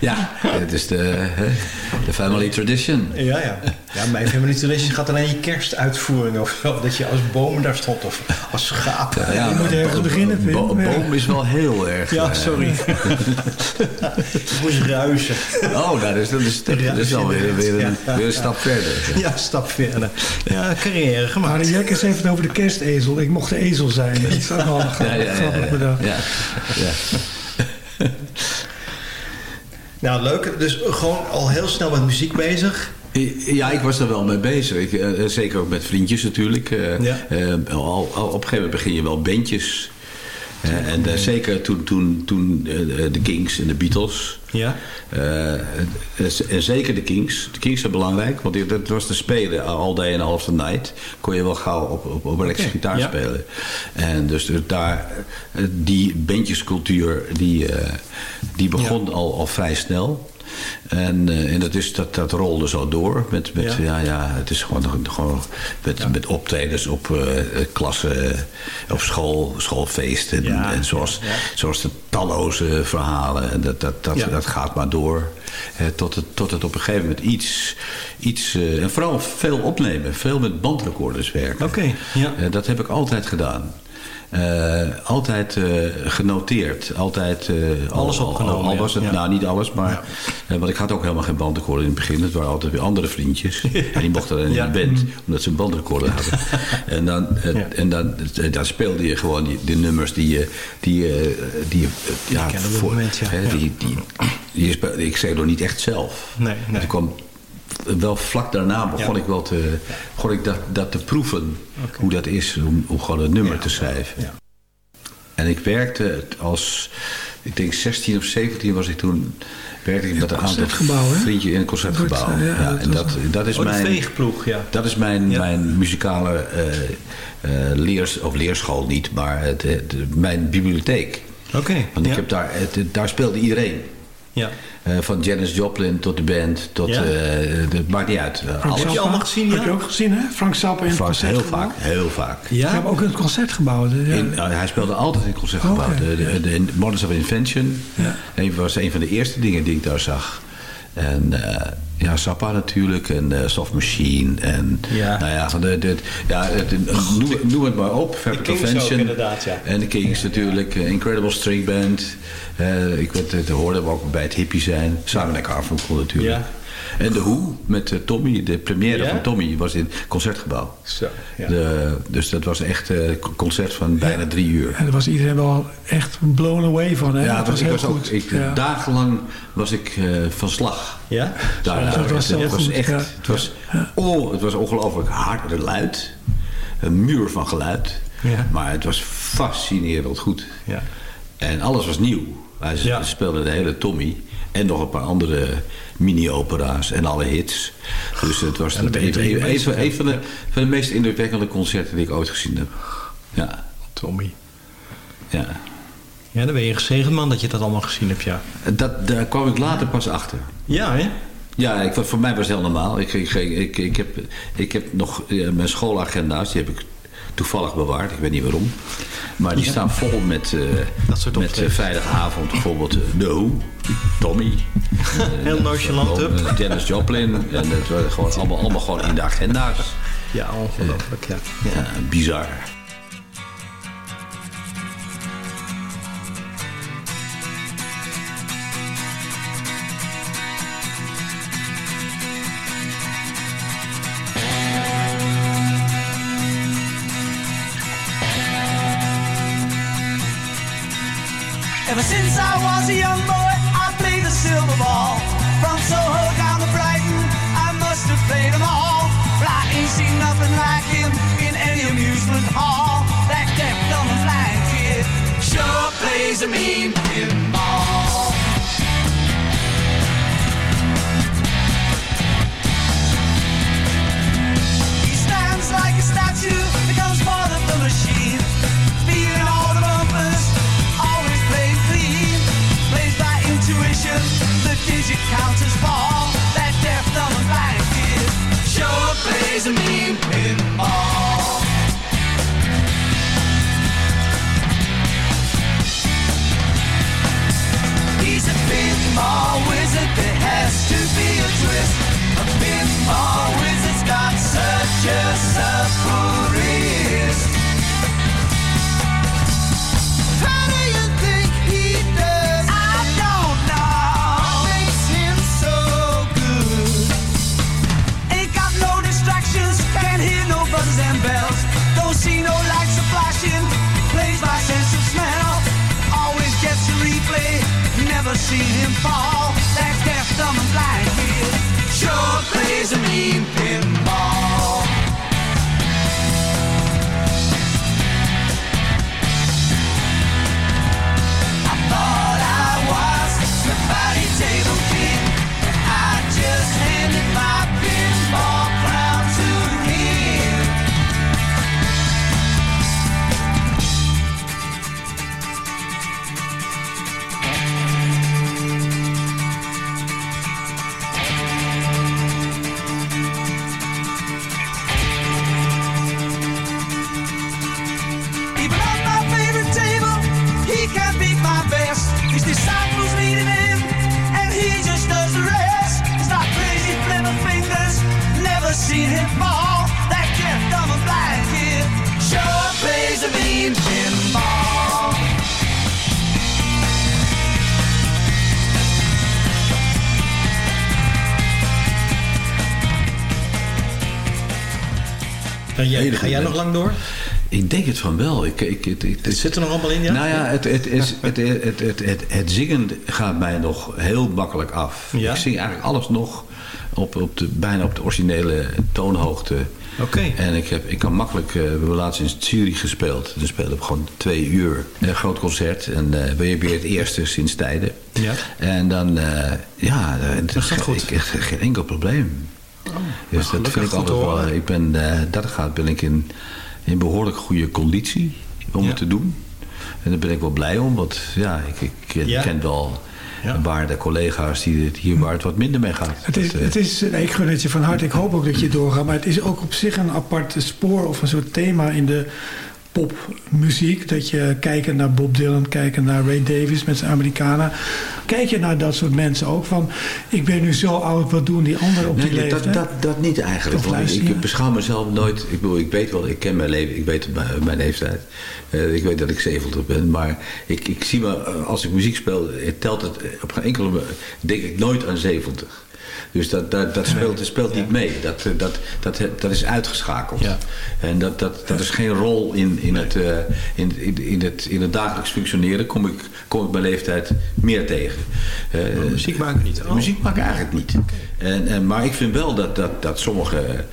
S8: ja, het is de, de family tradition.
S10: Ja, ja. Ja, mijn Family Tradition gaat alleen je kerstuitvoering of zo. Dat je als boom daar stond of als schaap.
S8: Ja, ja,
S12: Je moet ergens beginnen, Pim.
S8: Bo-
S12: Ja.
S8: boom is wel heel erg.
S10: Ja,
S8: eh,
S10: sorry. Ik <laughs> moest ruisen.
S8: Oh, nou, dat is, dat is, dat is alweer weer, een, weer een stap verder.
S10: Ja, <laughs> stap verder. Ja, carrière
S12: Maar
S10: gemaakt.
S12: Jack is even over de kerstezel. Ik mocht de ezel zijn. Dat is ook wel
S8: Ja, ja, ja,
S12: grappig
S8: ja,
S12: bedacht.
S8: ja, ja.
S10: Nou, leuk. Dus gewoon al heel snel met muziek bezig.
S8: Ja, ik was er wel mee bezig. Ik, eh, zeker ook met vriendjes natuurlijk. Eh,
S10: Ja.
S8: eh, al, al op een gegeven moment begin je wel bandjes. Eh, en eh, zeker toen, toen, toen eh, de Kings en de Beatles.
S10: Ja.
S8: Eh, en zeker de Kings. De Kings zijn belangrijk, want dat was te spelen all day and of the night. Kon je wel gauw op, op, op elektrische gitaar
S10: ja.
S8: spelen. En dus daar, eh, die bandjescultuur, die, eh, die begon al, al vrij snel. En, eh, en dat, is, dat, dat rolde zo door. Met, met,
S10: Ja.
S8: ja. Ja, het is gewoon, gewoon met, met optredens op eh klassen, op school, schoolfeesten.
S10: Ja,
S8: En zoals, zoals de talloze verhalen. En dat, dat, dat, dat gaat maar door. Tot, het, tot het op een gegeven moment iets... iets eh, en vooral veel opnemen. Veel met bandrecorders werken.
S10: Oké, ja.
S8: Dat heb ik altijd gedaan. Eh, altijd eh, genoteerd. Altijd, eh,
S10: Alles
S8: al-
S10: opgenomen,
S8: Al, al
S10: ja.
S8: was het,
S10: Ja.
S8: nou niet alles, maar... eh, want ik had ook helemaal geen bandrecorder in het begin. Het waren altijd weer andere vriendjes. <laughs> En die mochten dan in
S10: Ja.
S8: de band, omdat ze een bandrecorder hadden. en dan, <laughs>
S10: Ja.
S8: en dan, dan speelde je gewoon die, die nummers die je... Die, die, ja,
S10: het moment, ja.
S8: hè,
S10: Ja.
S8: Die, die, ik zei nog niet echt zelf.
S10: Nee, nee.
S8: Toen kwam wel vlak daarna begon
S10: Ja.
S8: ik wel te, begon ik dat, dat te proeven. Hoe dat is om, om gewoon een nummer te schrijven.
S10: Ja.
S8: En ik werkte als, ik denk 16 of 17 was ik toen, werkte ik met een aantal vriendjes in een concertgebouw.
S12: Dat, ja, dat
S8: en dat, dat is
S10: Oh,
S8: mijn,
S10: veegploeg, ja.
S8: dat is mijn, mijn muzikale eh, eh, leers, of leerschool niet, maar het, het- mijn bibliotheek.
S10: Oké.
S8: Want ik heb daar, het- daar speelde iedereen.
S10: Ja.
S8: Eh, van Janis Joplin tot de band, tot,
S10: Ja.
S8: eh, het maakt niet uit. Eh,
S12: Frank
S8: alles.
S10: Heb je allemaal gezien, ja?
S12: Heb je ook gezien, hè? Frank Zappa in het
S8: Frank, heel vaak, heel vaak.
S12: Ik heb
S10: Ja?
S12: ook in het concertgebouw. dus Ja.
S8: In, hij speelde altijd in het concertgebouw.
S12: Oké.
S8: De, de, de Models of Invention
S12: Ja.
S8: een, was een van de eerste dingen die ik daar zag. En eh, ja, Zappa natuurlijk. En eh, Soft Machine. En
S10: Ja.
S8: nou ja, van de, de, ja het, noem, noem het maar op. Fabric
S10: ook inderdaad, ja.
S8: En de Kings natuurlijk. eh, Incredible String Band. Ik weet, het hoorde we ook bij het hippie zijn. Simon en Garfunkel natuurlijk.
S10: Ja.
S8: En de Who met eh, Tommy. De première
S10: Ja?
S8: van Tommy was in het concertgebouw.
S10: Zo, ja.
S8: De, dus dat was echt een concert van bijna drie uur.
S12: En daar was iedereen wel echt blown away van. Hè?
S8: Ja,
S12: dat was
S8: ik
S12: heel
S8: was ook,
S12: goed.
S8: ik,
S12: ja.
S8: dagenlang was ik eh, van slag.
S10: Ja?
S8: Daar,
S12: dat was
S8: het was
S12: goed,
S8: echt,
S12: ja.
S8: het was, oh, het was ongelooflijk hard en luid. Een muur van geluid.
S10: Ja.
S8: Maar het was fascinerend goed.
S10: Ja.
S8: En alles was nieuw. Hij speelde de hele Tommy. En nog een paar andere mini-opera's en alle hits. Dus het was een, een, een,
S10: hè?
S8: een van, de, van de meest indrukwekkende concerten die ik ooit gezien heb. Ja.
S10: Tommy.
S8: Ja.
S10: Ja, dan ben je een gezegend man dat je dat allemaal gezien hebt, ja.
S8: Dat, daar kwam ik later pas achter.
S10: Ja, hè?
S8: Ja, ik, voor mij was het heel normaal. Ik, ik, ik, ik, heb, ik heb nog mijn schoolagenda's, die heb ik toevallig bewaard. Ik weet niet waarom. Maar die
S10: Ja.
S8: staan vol met, eh met uh, Vrijdagavond bijvoorbeeld uh, The Who, Tommy. <laughs>
S10: Heel
S8: eh,
S10: nonchalant,
S8: eh, Janis Joplin. <laughs> En dat waren gewoon allemaal, allemaal gewoon in de agenda's.
S10: Ja, ongelooflijk, ja.
S8: Ja, bizar.
S11: Plays a mean pinball. He stands like a statue, becomes part of the machine. Feeling all the bumpers, always playing clean. Plays by intuition, the digit counters fall. That deaf, dumb, and blind kid sure plays a mean pinball. always
S8: Hele
S10: ga jij nog lang door?
S8: Ik denk het van wel. Ik, ik, ik, ik-
S10: Het zit er nog allemaal in, ja?
S8: Nou ja, het, het, is, het, het, het, het, het, het zingen gaat mij nog heel makkelijk af.
S10: Ja?
S8: Ik zing eigenlijk alles nog op, op de, bijna op de originele toonhoogte.
S10: Oké.
S8: En ik, heb, ik kan makkelijk... eh, we hebben laatst in Zurich gespeeld. Dan speelden we gewoon twee uur. Een groot concert. En ben je weer het eerste sinds tijden.
S10: Ja.
S8: En dan... eh, ja, dat
S10: gaat goed.
S8: Ik, geen enkel probleem. Dus dat vind ik altijd wel...
S10: horen.
S8: Ik ben, eh, dat gaat ben ik in, in behoorlijk goede conditie om
S10: Ja.
S8: het te doen. En daar ben ik wel blij om, want ja, ik, ik ken,
S10: Ja.
S8: ken wel
S10: Ja.
S8: een paar de collega's die het hier waar het wat minder mee gaat.
S12: Het is,
S8: Dat, eh,
S12: het is, nee, ik gun het je van harte. Ik hoop ook dat je doorgaat. Maar het is ook op zich een apart spoor of een soort thema in de popmuziek. Dat je kijken naar Bob Dylan, kijken naar Ray Davis met zijn Americana. Kijk je naar dat soort mensen ook van... ik ben nu zo oud, wat doen die anderen op die
S8: Nee,
S12: leeftijd?
S8: dat, dat, dat niet eigenlijk. Want ik, beschouw mezelf nooit. Ik bedoel, ik weet wel, ik ken mijn leven, ik weet mijn, mijn leeftijd. Eh, ik weet dat ik 70 ben, maar ik, ik zie me, eh, als ik muziek speel, telt het op geen enkele manier- denk ik nooit aan 70. Dus dat, dat, dat speelt, dat speelt niet mee. Dat, eh, dat, dat, dat is uitgeschakeld.
S10: Ja.
S8: En dat, dat, dat is geen rol in, in, het, eh, in, in, in, het, in het dagelijks functioneren. Kom ik, kom ik mijn leeftijd meer tegen.
S10: muziek maken niet? Oh.
S8: Muziek maken eigenlijk niet. En, en, maar ik vind wel dat, dat, dat sommige,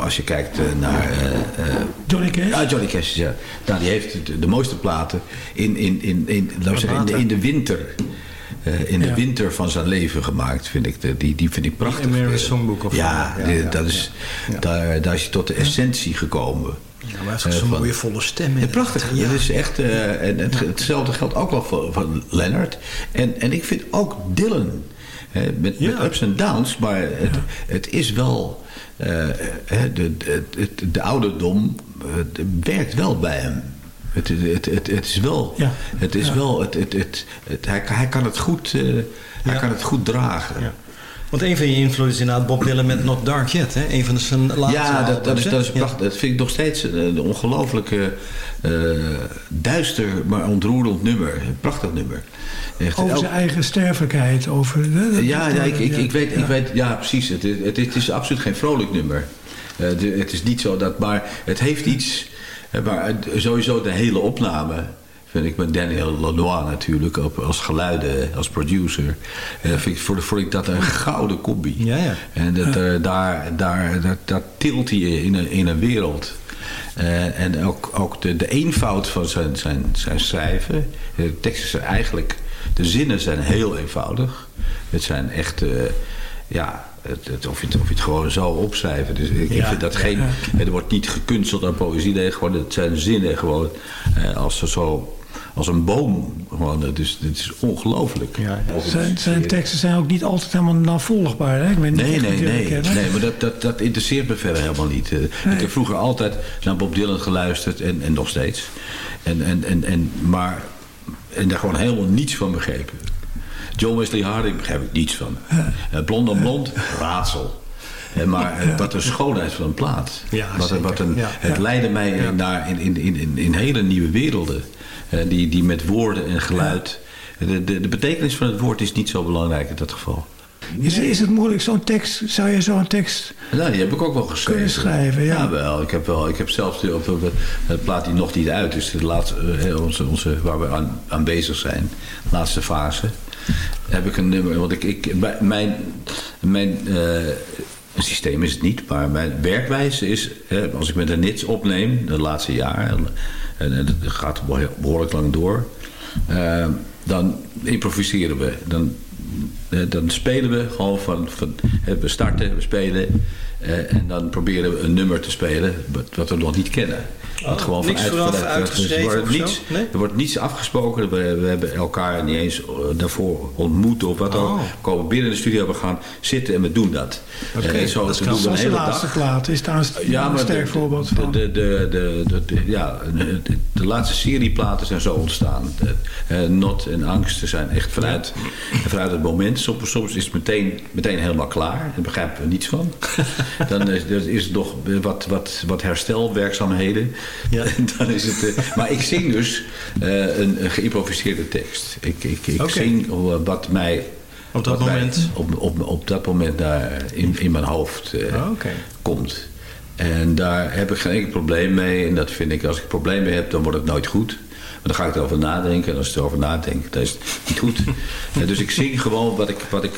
S8: als je kijkt naar...
S12: Johnny Cash?
S8: Ja, Johnny Cash, ja. Nou, die heeft de, de mooiste platen in, in, in, in, in, de, in de winter... Uh, in de
S10: Ja.
S8: winter van zijn leven gemaakt, vind ik. De, die, die vind ik prachtig.
S10: Die American Songbook of
S8: ja,
S10: ja,
S8: dat is, Daar, daar is hij tot de essentie gekomen.
S10: Ja, maar hij heeft
S8: Eh,
S10: zo'n mooie volle stem. in.
S8: Ja, prachtig.
S10: Ja.
S8: Het is echt, eh, en het, hetzelfde geldt ook wel voor, voor Leonard. En, en ik vind ook Dylan. hè, met, met ups en downs. Maar het, het is wel... eh, hè, de, de, het- de ouderdom eh, het werkt wel bij hem. Het, het, het, het is wel...
S12: Ja.
S8: Het is
S12: Ja.
S8: wel het, het, het, het- hij, hij kan het goed, eh, hij kan het goed dragen.
S10: Want een van je invloeden is inderdaad Bob Dylan met Not Dark Yet. Hè? Een van de zijn laatste
S8: Ja, dat, dat, is, dat is
S10: Ja.
S8: prachtig. Dat vind ik nog steeds een, een ongelooflijke eh, duister, maar ontroerend nummer. Een prachtig nummer. Echt,
S12: Over zijn eigen sterfelijkheid. Over,
S8: ja, ja, ik, ik, weet,
S12: Ja.
S8: ik weet, ja precies. Het, is- het, is- het is absoluut geen vrolijk nummer. Eh, de- het is niet zo dat, maar het heeft iets. Eh, maar het- sowieso de hele opname. Vind ik met Daniel Lanois natuurlijk, op, als geluiden, als producer. eh, vind ik, vond, vond ik dat een gouden combi.
S10: Ja, ja.
S8: En dat, eh, daar, daar, dat, dat tilt hij in een, in een wereld. Eh, en ook, ook de, de eenvoud van zijn, zijn, zijn schrijven. De teksten zijn eigenlijk... De zinnen zijn heel eenvoudig. Het zijn echt... eh, ja, het, het- of, je het, of je het gewoon zo opschrijven. Dus ik,
S10: Ja,
S8: vind dat
S10: ja,
S8: geen... Er wordt niet gekunsteld aan poëzie. Nee, gewoon, het zijn zinnen gewoon... eh, als, ze zo, als een boom. Gewoon, het is, het is ongelooflijk.
S12: Zijn, zijn teksten zijn ook niet altijd helemaal navolgbaar. Hè? Ik ben
S8: Nee, nee, nee. nee maar dat, dat, dat interesseert me verder helemaal niet. Eh, Ik heb vroeger altijd naar Bob Dylan geluisterd en, en nog steeds. En, en, en, en, maar, en daar gewoon helemaal niets van begrepen. John Wesley Harding begrijp ik niets van. Eh, blond on blond, raadsel. Eh, maar eh, wat een schoonheid van een plaat.
S10: Ja,
S8: wat, een- wat een, het leidde mij naar in, in, in, in, hele nieuwe werelden. Die, die met woorden en geluid. De, de, de betekenis van het woord is niet zo belangrijk in dat geval.
S12: Is, is het moeilijk, zo'n tekst, zou je zo'n tekst...
S8: Nou, die heb ik ook wel geschreven.
S12: Kunnen schrijven, ja.
S8: wel. Ik heb, wel, ik heb zelfs de, op, op, op- het plaat die nog niet uit is, de laatste, onze, onze, waar we aan, aan bezig zijn, laatste fase, heb ik een nummer. Want ik, ik, mijn, mijn eh, systeem is het niet, maar mijn werkwijze is, als ik met een nits opneem, de laatste jaar, en, dat gaat behoorlijk lang door, eh, dan improviseren we. Dan eh, dan spelen we gewoon van, van we starten, we spelen en dan proberen we een nummer te spelen wat we nog niet kennen. Wat
S10: Oh, niks vooraf uitgeschreven
S8: er, wordt niets,
S10: Nee?
S8: er wordt niets afgesproken. We, we hebben elkaar niet eens eh, daarvoor ontmoet of wat ook.
S10: Oh.
S8: We komen binnen de studio, we gaan zitten en we doen dat.
S12: Oké,
S8: Eh, zo
S12: dat
S8: doen
S12: kan.
S8: we een
S12: de laatste
S8: dag.
S12: plaat is daar een,
S8: Ja,
S12: een
S8: maar
S12: sterk
S8: de,
S12: voorbeeld van.
S8: de, de, de, de- de- ja, de, laatste serieplaten zijn zo ontstaan. De, eh, Not en Angst zijn echt vanuit, vanuit het moment. Soms, soms is het meteen, meteen helemaal klaar. Daar begrijpen we niets van. <laughs> Dan is, er is nog wat, wat, wat herstelwerkzaamheden. <laughs> En dan is het, eh, maar ik zing dus eh, een, een geïmproviseerde tekst. Ik, ik, ik zing eh, wat mij...
S10: Op dat
S8: mij
S10: moment?
S8: op, op, op dat moment daar in, in mijn hoofd
S10: Ah,
S8: komt. En daar heb ik geen enkel probleem mee. En dat vind ik, als ik problemen mee heb, dan wordt het nooit goed. Maar dan ga ik erover nadenken. En als ik erover nadenk, dan is het <laughs> niet goed. Dus ik zing gewoon wat ik, wat ik,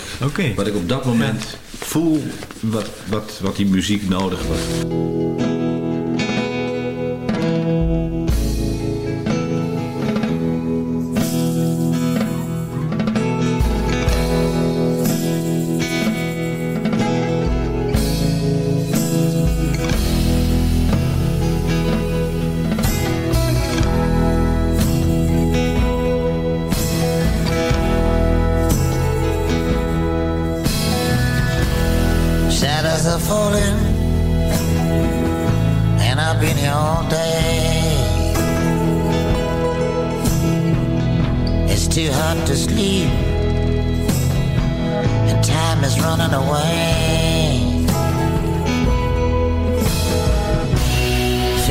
S8: wat ik op dat moment voel. Wat, wat, wat die muziek nodig heeft.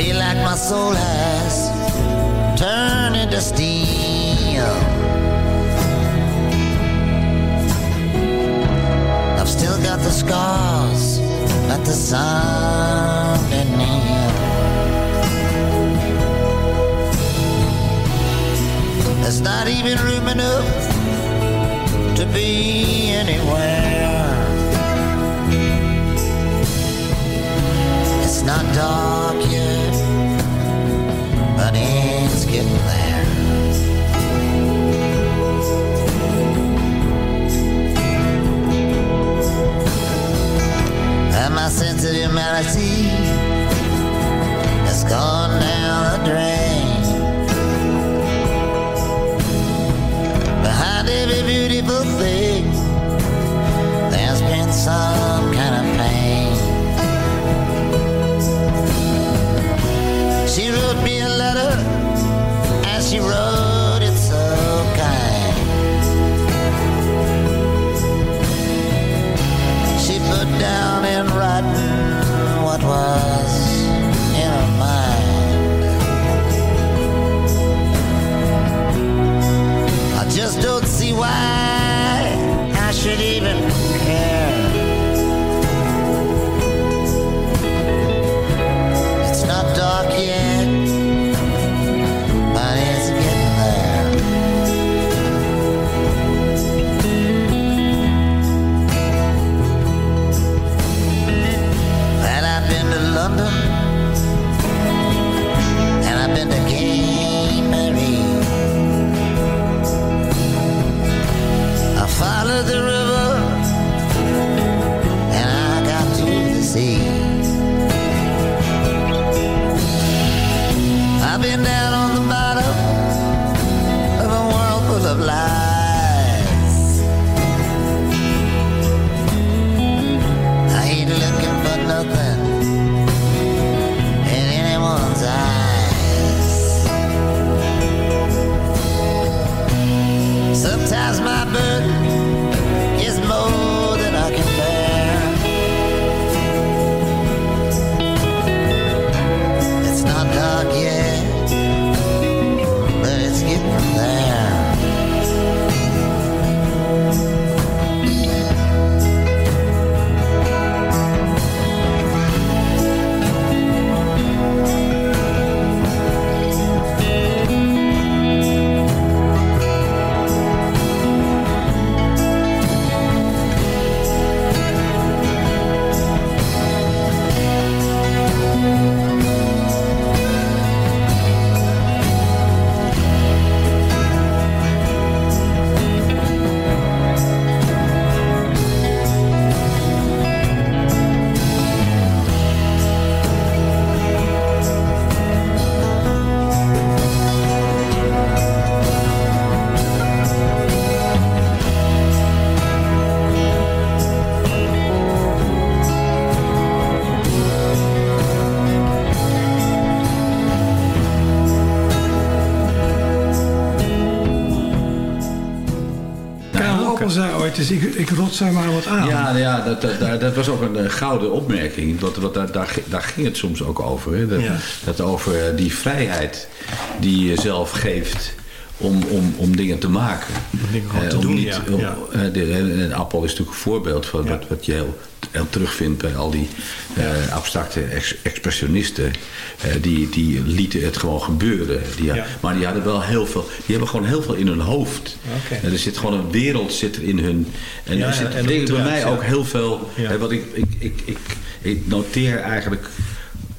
S14: Feel like my soul has turned into steel. I've still got the scars, but the sun beneath. There's not even room enough to be anywhere. It's not dark yet, it's getting there. And my sense of humanity has gone down the drain. Behind every beautiful thing, there's been some the river, and I got to the sea.
S12: Rot zij maar wat aan.
S8: Ja, ja dat, dat, dat, was ook een eh, gouden opmerking. Dat, wat, daar, daar, daar ging het soms ook over. Hè? Dat,
S12: Ja.
S8: dat over eh, die vrijheid die je zelf geeft om, om, om dingen te maken.
S15: dingen gewoon
S8: Eh,
S15: te
S8: om
S15: doen,
S8: niet,
S15: ja,
S8: om- eh, de, en Appel is natuurlijk een voorbeeld van wat, wat je heel, heel terugvindt bij al die eh, abstracte ex- expressionisten. Eh, die, die lieten het gewoon gebeuren. Die,
S15: Ja.
S8: Maar die hadden wel heel veel. Die hebben gewoon heel veel in hun hoofd. En er zit gewoon een wereld zit er in hun. En er zit
S15: en
S8: bij mij ook heel veel. Hè, wat ik, ik, ik, ik, ik noteer eigenlijk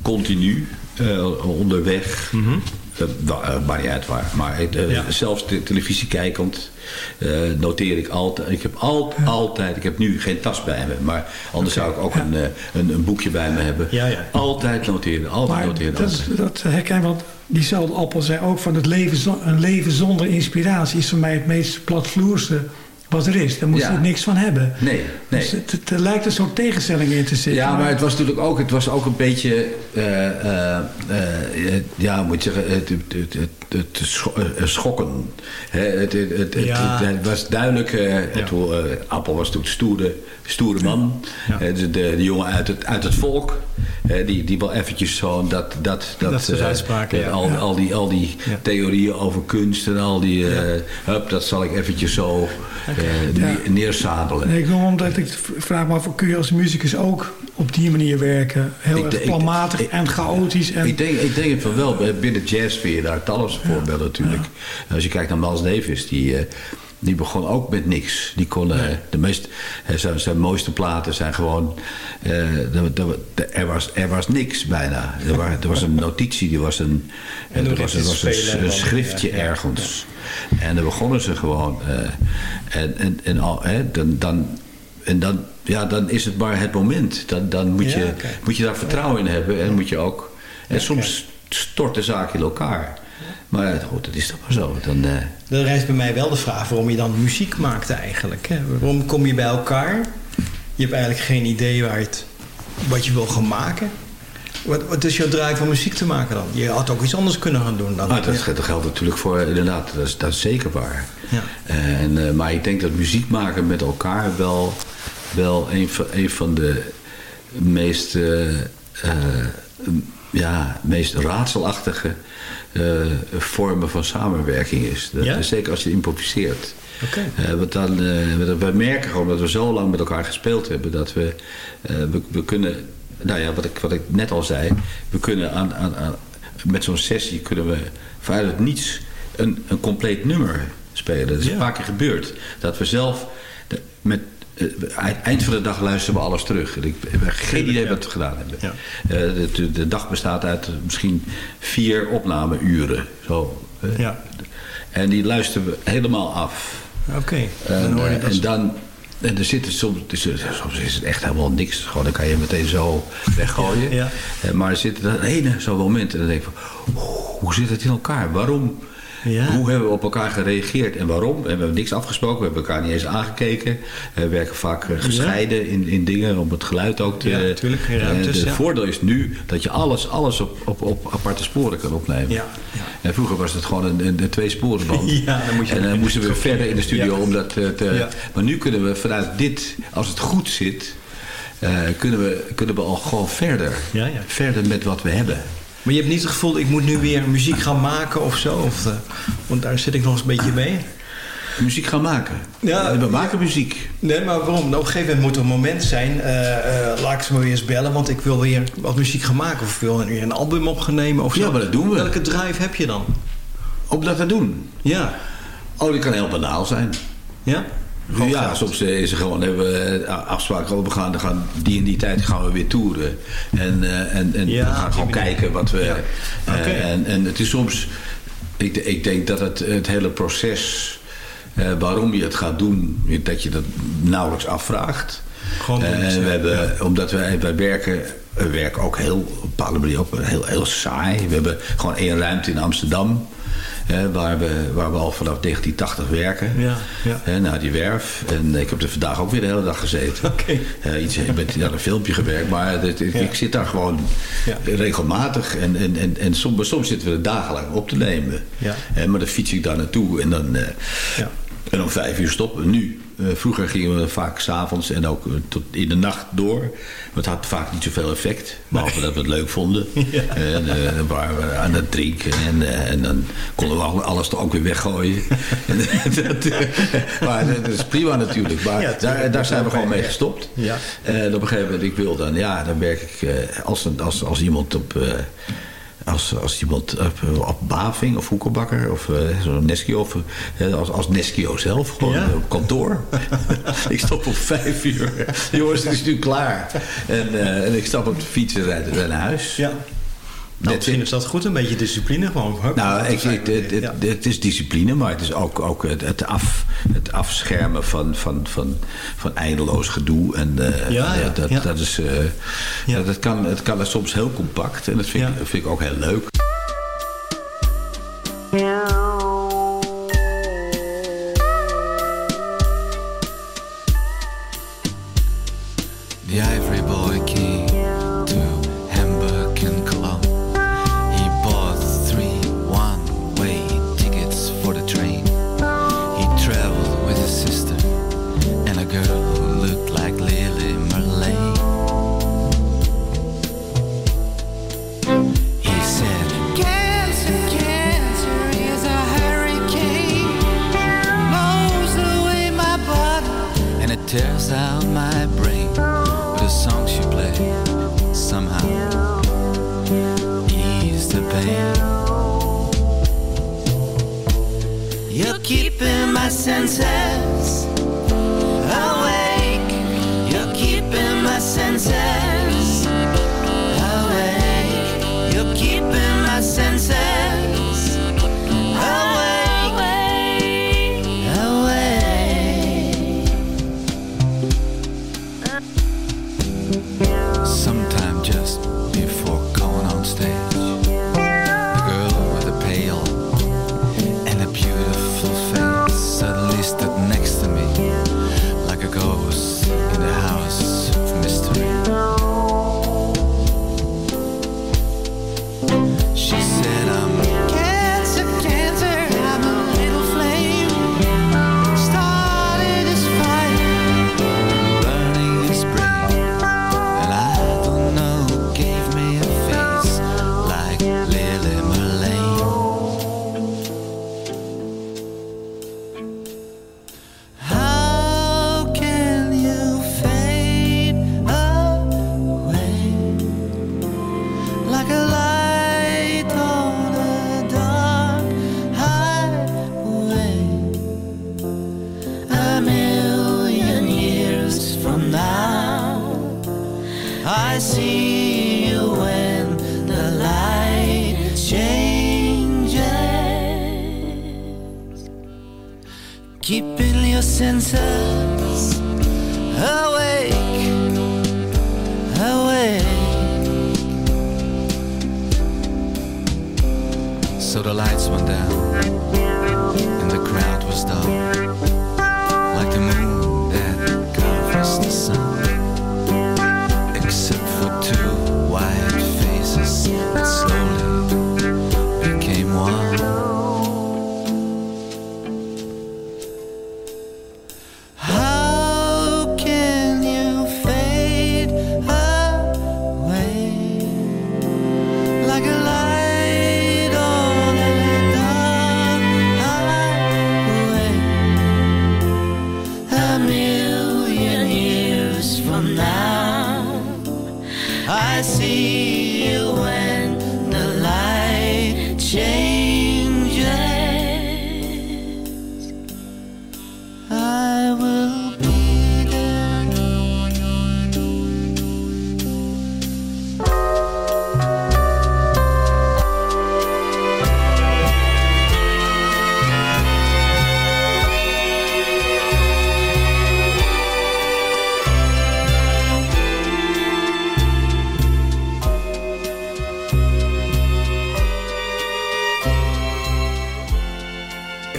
S8: continu eh, onderweg. Eh, nou, eh, maakt niet uit waar. Maar eh,
S15: Ja.
S8: zelfs de televisie kijkend eh, noteer ik altijd. Ik heb al, altijd. Ik heb nu geen tas bij me. Maar anders zou ik ook een, een, een boekje bij me hebben.
S15: Ja, ja.
S8: Altijd noteren. Altijd
S12: Maar
S8: noteren.
S12: dat,
S8: altijd.
S12: dat herken want diezelfde appel zei ook van het leven, een leven zonder inspiratie is voor mij het meest platvloerste wat er is. Daar moet je
S8: Ja.
S12: er niks van hebben.
S8: Nee, nee.
S12: Dus het, het- er lijkt een soort tegenstelling in te zitten.
S8: Ja, maar het was natuurlijk ook, het was ook een beetje, eh, eh, eh, ja, moet je zeggen, het, het, het, het, het scho- schokken. Het, het,
S15: Ja.
S8: was duidelijk, het, Appel was natuurlijk stoere, stoere man. Eh, de, de, de jongen uit het, uit het volk, eh, die, die wel eventjes zo dat, dat, dat,
S15: Dat
S8: eh,
S15: uitspraken, ja.
S8: al, al die, al die
S15: Ja.
S8: theorieën over kunst en al die, hup, dat zal ik eventjes zo neerzadelen.
S12: Nee, ik noem omdat ik vraag me af, kun je als muzikus ook op die manier werken? Heel
S8: Ik
S12: erg
S8: denk-
S12: planmatig en chaotisch. En,
S8: Ik denk, ik denk het van wel. Binnen jazz vind je daar talloze voorbeelden natuurlijk. Als je kijkt naar Miles Davis, die, die begon ook met niks. Die kon, eh, de meest, eh, zijn, zijn mooiste platen zijn gewoon... eh, er, was, er was niks bijna. Er, wa- er was een notitie, er was een,
S10: En
S8: er was, er was een, schriftje
S10: ja, ja.
S8: ergens. En dan begonnen ze gewoon. en, en, en, al, hè, dan, dan, en dan, ja, dan is het maar het moment. Dan, dan moet,
S10: Ja,
S8: je, moet je daar vertrouwen in hebben. En moet je ook... En soms stort de zaak in elkaar. Maar goed, dat is toch maar zo. Dan, eh,
S10: Dan rijst bij mij wel de vraag waarom je dan muziek maakt eigenlijk. Hè? Waarom kom je bij elkaar? Je hebt eigenlijk geen idee waar het, wat je wil gaan maken. Wat, wat is jouw drive om muziek te maken dan? Je had ook iets anders kunnen gaan doen dan.
S8: Ah, dat, dat geldt natuurlijk voor, inderdaad, dat is, dat is zeker waar.
S10: Ja.
S8: En, eh, maar ik denk dat muziek maken met elkaar wel, wel een, van, een van de meest, eh, eh, ja, meest raadselachtige eh, vormen van samenwerking is. Dat,
S10: Ja?
S8: Zeker als je improviseert. Eh, want dan, eh, we merken gewoon dat we zo lang met elkaar gespeeld hebben dat we, eh, we, we kunnen, nou ja, wat ik, wat ik net al zei, we kunnen aan, aan, aan- met zo'n sessie kunnen we vanuit het niets een, een compleet nummer spelen. Dat is een paar keer gebeurd. Dat we zelf de- met eh, eind- eind van de dag luisteren we alles terug. Ik heb geen idee wat we gedaan hebben. Eh, de, dag bestaat uit misschien vier opnameuren. Zo. eh.
S10: Ja.
S8: En die luisteren we helemaal af.
S10: Oké.
S8: En,
S10: Dan
S8: eh, en dan... En er zit soms, is soms is het echt helemaal niks. Gewoon, dan kan je meteen zo weggooien.
S10: Ja,
S8: Eh, Maar er zit een ene zo'n moment. En dan denk ik van, hoe zit het in elkaar? Waarom? Hoe hebben we op elkaar gereageerd en waarom? We hebben niks afgesproken, we hebben elkaar niet eens aangekeken. We werken vaak eh, gescheiden in, in dingen om het geluid ook te...
S10: Ja, natuurlijk, geen ruimtes,
S8: Het
S10: ja.
S8: voordeel is nu dat je alles, alles op, op, op aparte sporen kan opnemen.
S10: Ja,
S8: En vroeger was het gewoon een, een, een twee-sporenband. <laughs>
S10: Ja, dan moet je-
S8: en dan moesten we <laughs> verder in de studio om dat eh, te...
S10: Ja.
S8: Maar nu kunnen we vanuit dit, als het goed zit... eh, kunnen, we, kunnen we al gewoon verder.
S10: Ja, ja.
S8: Verder met wat we hebben.
S10: Maar je hebt niet het gevoel, ik moet nu weer muziek gaan maken of zo? Of, eh, want daar zit ik nog eens een beetje mee.
S8: Muziek gaan maken?
S10: Ja,
S8: we maken muziek.
S10: Nee, maar waarom? Nou, op een gegeven moment moet er een moment zijn. eh, eh, laat ik ze maar weer eens bellen, want ik wil weer wat muziek gaan maken. Of ik wil weer een album op gaan nemen of zo.
S8: Ja, maar dat doen we.
S10: Welke drive heb je dan?
S8: Om dat te doen?
S10: Ja.
S8: Oh, die kan heel banaal zijn.
S10: Ja?
S8: Ja, soms eh, is er gewoon, hebben we eh, afspraken over gaan, dan gaan die en die tijd gaan we weer toeren. En, eh, en, en
S10: Ja,
S8: we gaan gewoon kijken wat we.
S10: Ja.
S8: en, en het is soms, ik, ik denk dat het, het hele proces, waarom je het gaat doen, dat je dat nauwelijks afvraagt.
S10: Gewoon ja.
S8: we hebben, omdat wij, wij werken, we werken ook heel, op een bepaalde manier ook heel, heel saai. We hebben gewoon één ruimte in Amsterdam. Hè, waar, we, waar we al vanaf 1980 werken.
S10: Ja, ja.
S8: Hè, naar die werf. En ik heb er vandaag ook weer de hele dag gezeten.
S10: Oké.
S8: Eh, iets, ik ben aan een filmpje gewerkt, maar dit- ik,
S10: Ja.
S8: ik zit daar gewoon regelmatig. En, en, en, en soms, soms zitten we er dagenlang op te nemen.
S10: Ja.
S8: Eh, maar dan fiets ik daar naartoe en dan, eh, en om vijf uur stoppen we nu. Eh, vroeger gingen we vaak s'avonds en ook eh, tot in de nacht door. Maar het had vaak niet zoveel effect. Behalve dat we het leuk vonden. <laughs> En eh, dan waren we aan het drinken. En, en dan konden we al- alles er ook weer weggooien. <laughs> En dat, maar dat is prima natuurlijk. Maar
S10: Ja,
S8: daar, daar zijn we gewoon mee gestopt.
S10: Ja.
S8: En op een gegeven moment, ik wil dan, ja, dan werk ik als, een- als, als iemand op. eh, als, als iemand op, op Baving of Hoekelbakker of eh, zo'n Neskio of eh, als, als Neskio zelf, gewoon
S10: Ja.
S8: eh, op kantoor. <laughs> ik stop om vijf uur. Jongens, het is nu klaar. En, eh, en ik stap op de fiets en rijd naar huis.
S10: Ja. Nou, misschien is dat goed, een beetje discipline gewoon. Hup,
S8: Nou, ik, het, het,
S10: Ja.
S8: het is discipline, maar het is ook, ook het, het, af, het afschermen van, van, van, van eindeloos gedoe. En eh,
S10: Ja, ja,
S8: dat, dat, is, eh, dat kan, het kan soms heel compact en dat vind, ik, vind ik ook heel leuk.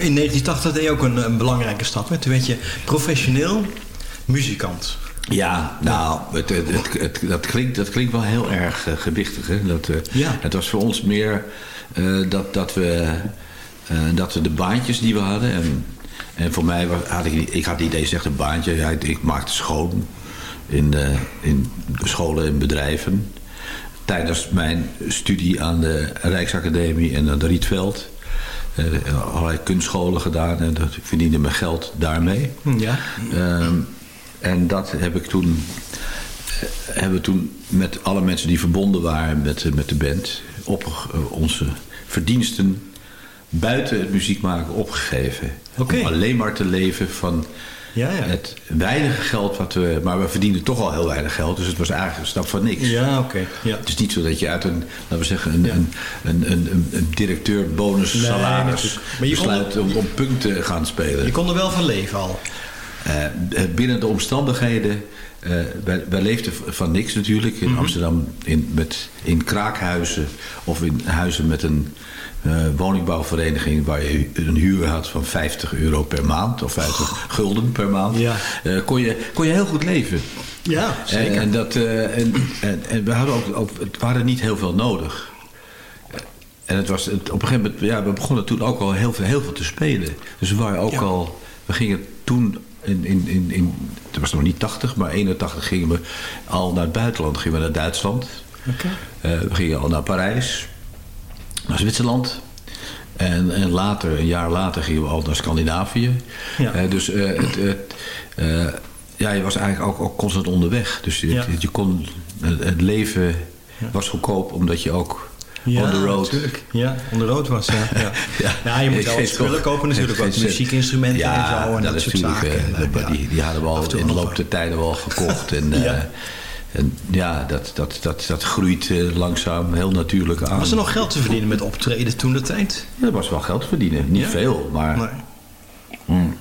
S15: In
S10: 1980 deed je ook een, een belangrijke stap. Hè? Toen werd je professioneel muzikant.
S8: Ja, nou, het, het, dat, klinkt, dat klinkt wel heel erg eh, gewichtig. Hè? Dat, eh,
S10: Ja.
S8: Het was voor ons meer eh, dat, dat, we, dat we de baantjes die we hadden... En, en voor mij was, had ik, ik had het idee, zegt een baantje. Ja, ik, ik maakte schoon in, in scholen en bedrijven. Tijdens mijn studie aan de Rijksacademie en aan de Rietveld... eh, allerlei kunstscholen gedaan en dat verdiende mijn geld daarmee.
S10: Ja.
S8: Ehm, en dat heb ik toen, eh, hebben we toen met alle mensen die verbonden waren met, eh, met de band, op onze verdiensten buiten het muziek maken opgegeven. Om alleen maar te leven van
S10: Ja, ja.
S8: het weinige geld wat we. Maar we verdienden toch al heel weinig geld, dus het was eigenlijk een stap van niks.
S10: Ja, oké. Ja.
S8: Het is niet zo dat je uit een, laten we zeggen, een, een, een, een, een, een directeur bonus
S10: Nee,
S8: salaris.
S10: Maar je kon-
S8: besluit om, om punten te gaan spelen.
S10: Je kon er wel van leven al.
S8: Eh, binnen de omstandigheden, eh, wij, wij leefden van niks natuurlijk. In
S10: Mhm.
S8: Amsterdam in, met, in kraakhuizen of in huizen met een eh, woningbouwvereniging... waar je een huur had van 50 euro per maand of 50 gulden per maand.
S10: Ja.
S8: eh, kon, je, kon je heel goed leven.
S10: Ja, zeker.
S8: En, en, dat, eh, en, en, en we hadden ook, ook, het waren niet heel veel nodig. En het was, het, op een gegeven moment, ja, we begonnen toen ook al heel veel, heel veel te spelen. Dus we waren ook
S10: Ja.
S8: al, we gingen toen, in, in, in, in, het was nog niet 80, maar 81 gingen we al naar het buitenland. Gingen we naar Duitsland. Eh, we gingen al naar Parijs, naar Zwitserland. En, en later, een jaar later, gingen we al naar Scandinavië.
S10: Ja.
S8: Eh, dus eh, het, het, eh, ja, je was eigenlijk ook, ook constant onderweg. Dus je,
S10: Ja.
S8: je kon, het, het leven was goedkoop omdat je ook
S10: Ja,
S8: on the road.
S10: natuurlijk. Ja, on the road was, ja. <laughs> ja. ja. je moet wel wat spullen kopen natuurlijk,
S8: cent.
S10: muziekinstrumenten
S8: ja,
S10: en zo en dat, soort zaken. En, ja.
S8: die, die hadden we al in de loop der tijden wel gekocht. En. En ja, dat, dat, dat, dat groeit eh, langzaam heel natuurlijk aan.
S10: Was er nog geld te verdienen met optreden toen de tijd?
S8: Ja, er was wel geld te verdienen. Niet
S10: Ja?
S8: veel, maar...
S10: Nee.
S8: Mm.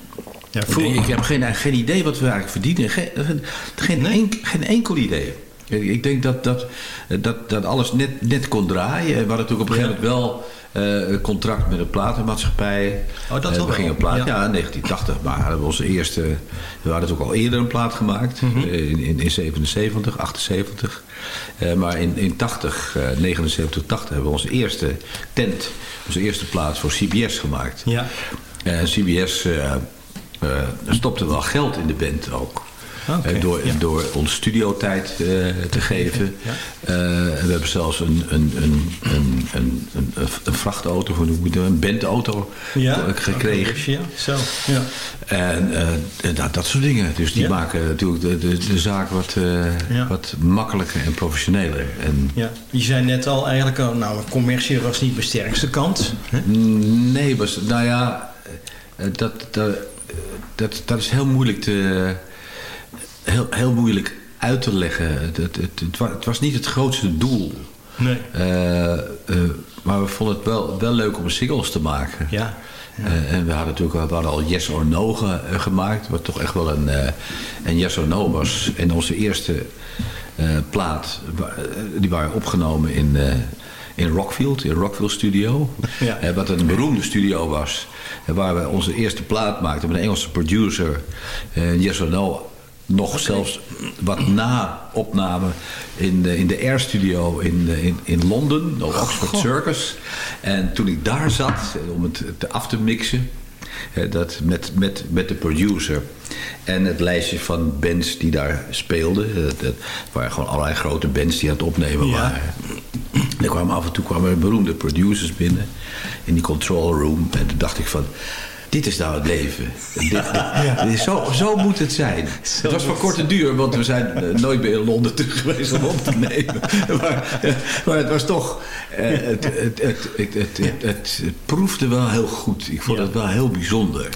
S10: Ja,
S8: ik, heb geen, geen idee wat we eigenlijk verdienen. Geen, geen, enk- geen enkel idee. Ik ik denk dat, dat, dat, dat alles net, net kon draaien. We hadden natuurlijk op een gegeven moment wel een contract met een platenmaatschappij.
S10: Oh, dat wel
S8: we gingen plaat,
S10: Ja.
S8: ja. in 1980. Maar hadden we onze eerste... We hadden ook al eerder een plaat gemaakt.
S10: Mhm.
S8: eh, in, in, in 77, 78. Eh, maar in, in 80, eh, 79, 80 hebben we onze eerste tent... Onze eerste plaat voor CBS gemaakt.
S10: Ja.
S8: En CBS stopte wel geld in de band ook. Door,
S10: ja.
S8: door ons studiotijd eh, te geven. Eh, we hebben zelfs een, een, een, een, een, een, een vrachtauto, hoe noem je dat, een bandauto
S10: Ja,
S8: eh, gekregen.
S10: Ja, zo. Ja.
S8: En dat, dat soort dingen. Dus die maken natuurlijk de, de, de zaak wat, wat makkelijker en professioneler. En
S10: Ja, je zei net al eigenlijk, al, nou, commercie was niet mijn sterkste kant. Hè?
S8: Nee, was, nou ja, dat, dat, dat, dat is heel moeilijk te, heel, heel moeilijk uit te leggen. Het, het, het, het wa- het was niet het grootste doel.
S10: Nee.
S8: Eh, eh, maar we vonden het wel, wel leuk om singles te maken.
S10: Ja.
S8: Eh, en we hadden natuurlijk we hadden al Yes or No ge- gemaakt. Wat toch echt wel een... eh en Yes or No was in onze eerste plaat... die waren opgenomen in, in Rockfield, in Rockfield Studio.
S10: Ja.
S8: Wat een beroemde studio was. En waar we onze eerste plaat maakten met een Engelse producer. En Yes or No nog zelfs wat na opname in de, in de Air Studio in, in, in Londen, op Oxford Circus. En toen ik daar zat eh, om het te af te mixen, dat met, met, met de producer en het lijstje van bands die daar speelden. eh, Dat waren gewoon allerlei grote bands die aan het opnemen
S10: Ja.
S8: waren. En er kwamen af en toe kwamen er beroemde producers binnen in die control room. En toen dacht ik van, dit is nou het leven. Dit, <laughs> zo, zo moet het zijn. Het was van korte duur, want we zijn eh, nooit meer in Londen terug geweest om op te nemen. <laughs> maar, eh, maar het was toch... Eh, het, het, het, proefde wel heel goed. Ik vond het wel heel bijzonder.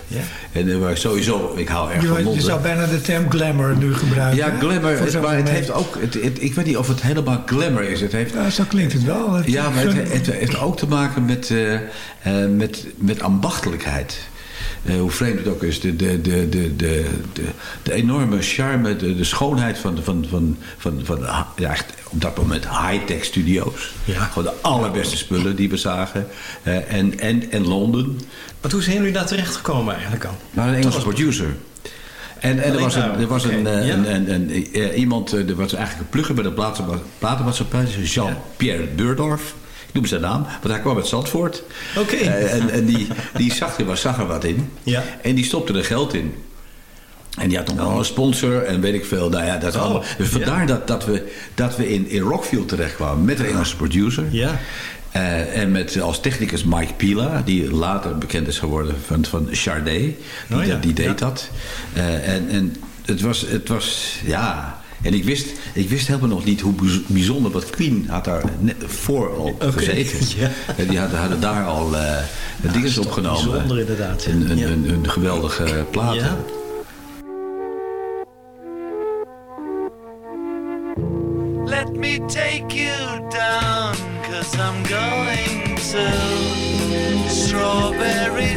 S8: En maar sowieso, ik hou erg
S12: je,
S8: van Londen.
S12: Je zou bijna de term glamour nu gebruiken.
S8: Ja, glamour. Maar het heeft ook... ik weet niet of het helemaal glamour is. Het heeft,
S12: nou, zo klinkt het wel.
S8: ja, maar het, heeft ook te maken met, met, met ambachtelijkheid. Eh, hoe vreemd het ook is. De, de, de, de, de, de, de enorme charme, de, de schoonheid van, van, van, van, van ja, echt op dat moment high-tech studio's.
S10: Ja.
S8: Gewoon de allerbeste spullen die we zagen. Eh, en, en, en Londen.
S10: Maar hoe zijn jullie daar terecht gekomen eigenlijk al?
S8: Maar een Engelse producer. En, en er was, een,
S10: daar,
S8: er was een, eh,
S10: ja.
S8: een, een, een- iemand, er was eigenlijk een plugger bij de platenma- platenmaatschappij, Jean-Pierre Beurdorf. Noem zijn naam, want hij kwam uit Zandvoort.
S10: Oké.
S8: Eh, en en die, die zag, er, was- zag er wat in.
S10: Ja.
S8: En die stopte er geld in. En die had dan wel een sponsor en weet ik veel. Nou ja, dat is
S10: Oh,
S8: allemaal. Dus vandaar dat, dat we, dat we in, in Rockfield terechtkwamen met een Engelse producer.
S10: Ja.
S8: Eh, en met als technicus Mike Pila, die later bekend is geworden van, van Chardet. Die,
S10: Oh ja,
S8: die deed
S10: ja.
S8: dat. Eh, en en het, was, het was, ja... En ik wist, ik wist helemaal nog niet hoe bijz- bijzonder, want Queen had daar net voor al
S10: Oké,
S8: gezeten. <laughs>
S10: ja.
S8: En die hadden, hadden daar al eh dingen
S10: is toch
S8: opgenomen.
S10: bijzonder inderdaad, ja.
S8: Een, een,
S10: Ja.
S8: een, een geweldige plaat.
S10: Ja.
S11: Let me take you down, cause I'm going to Strawberry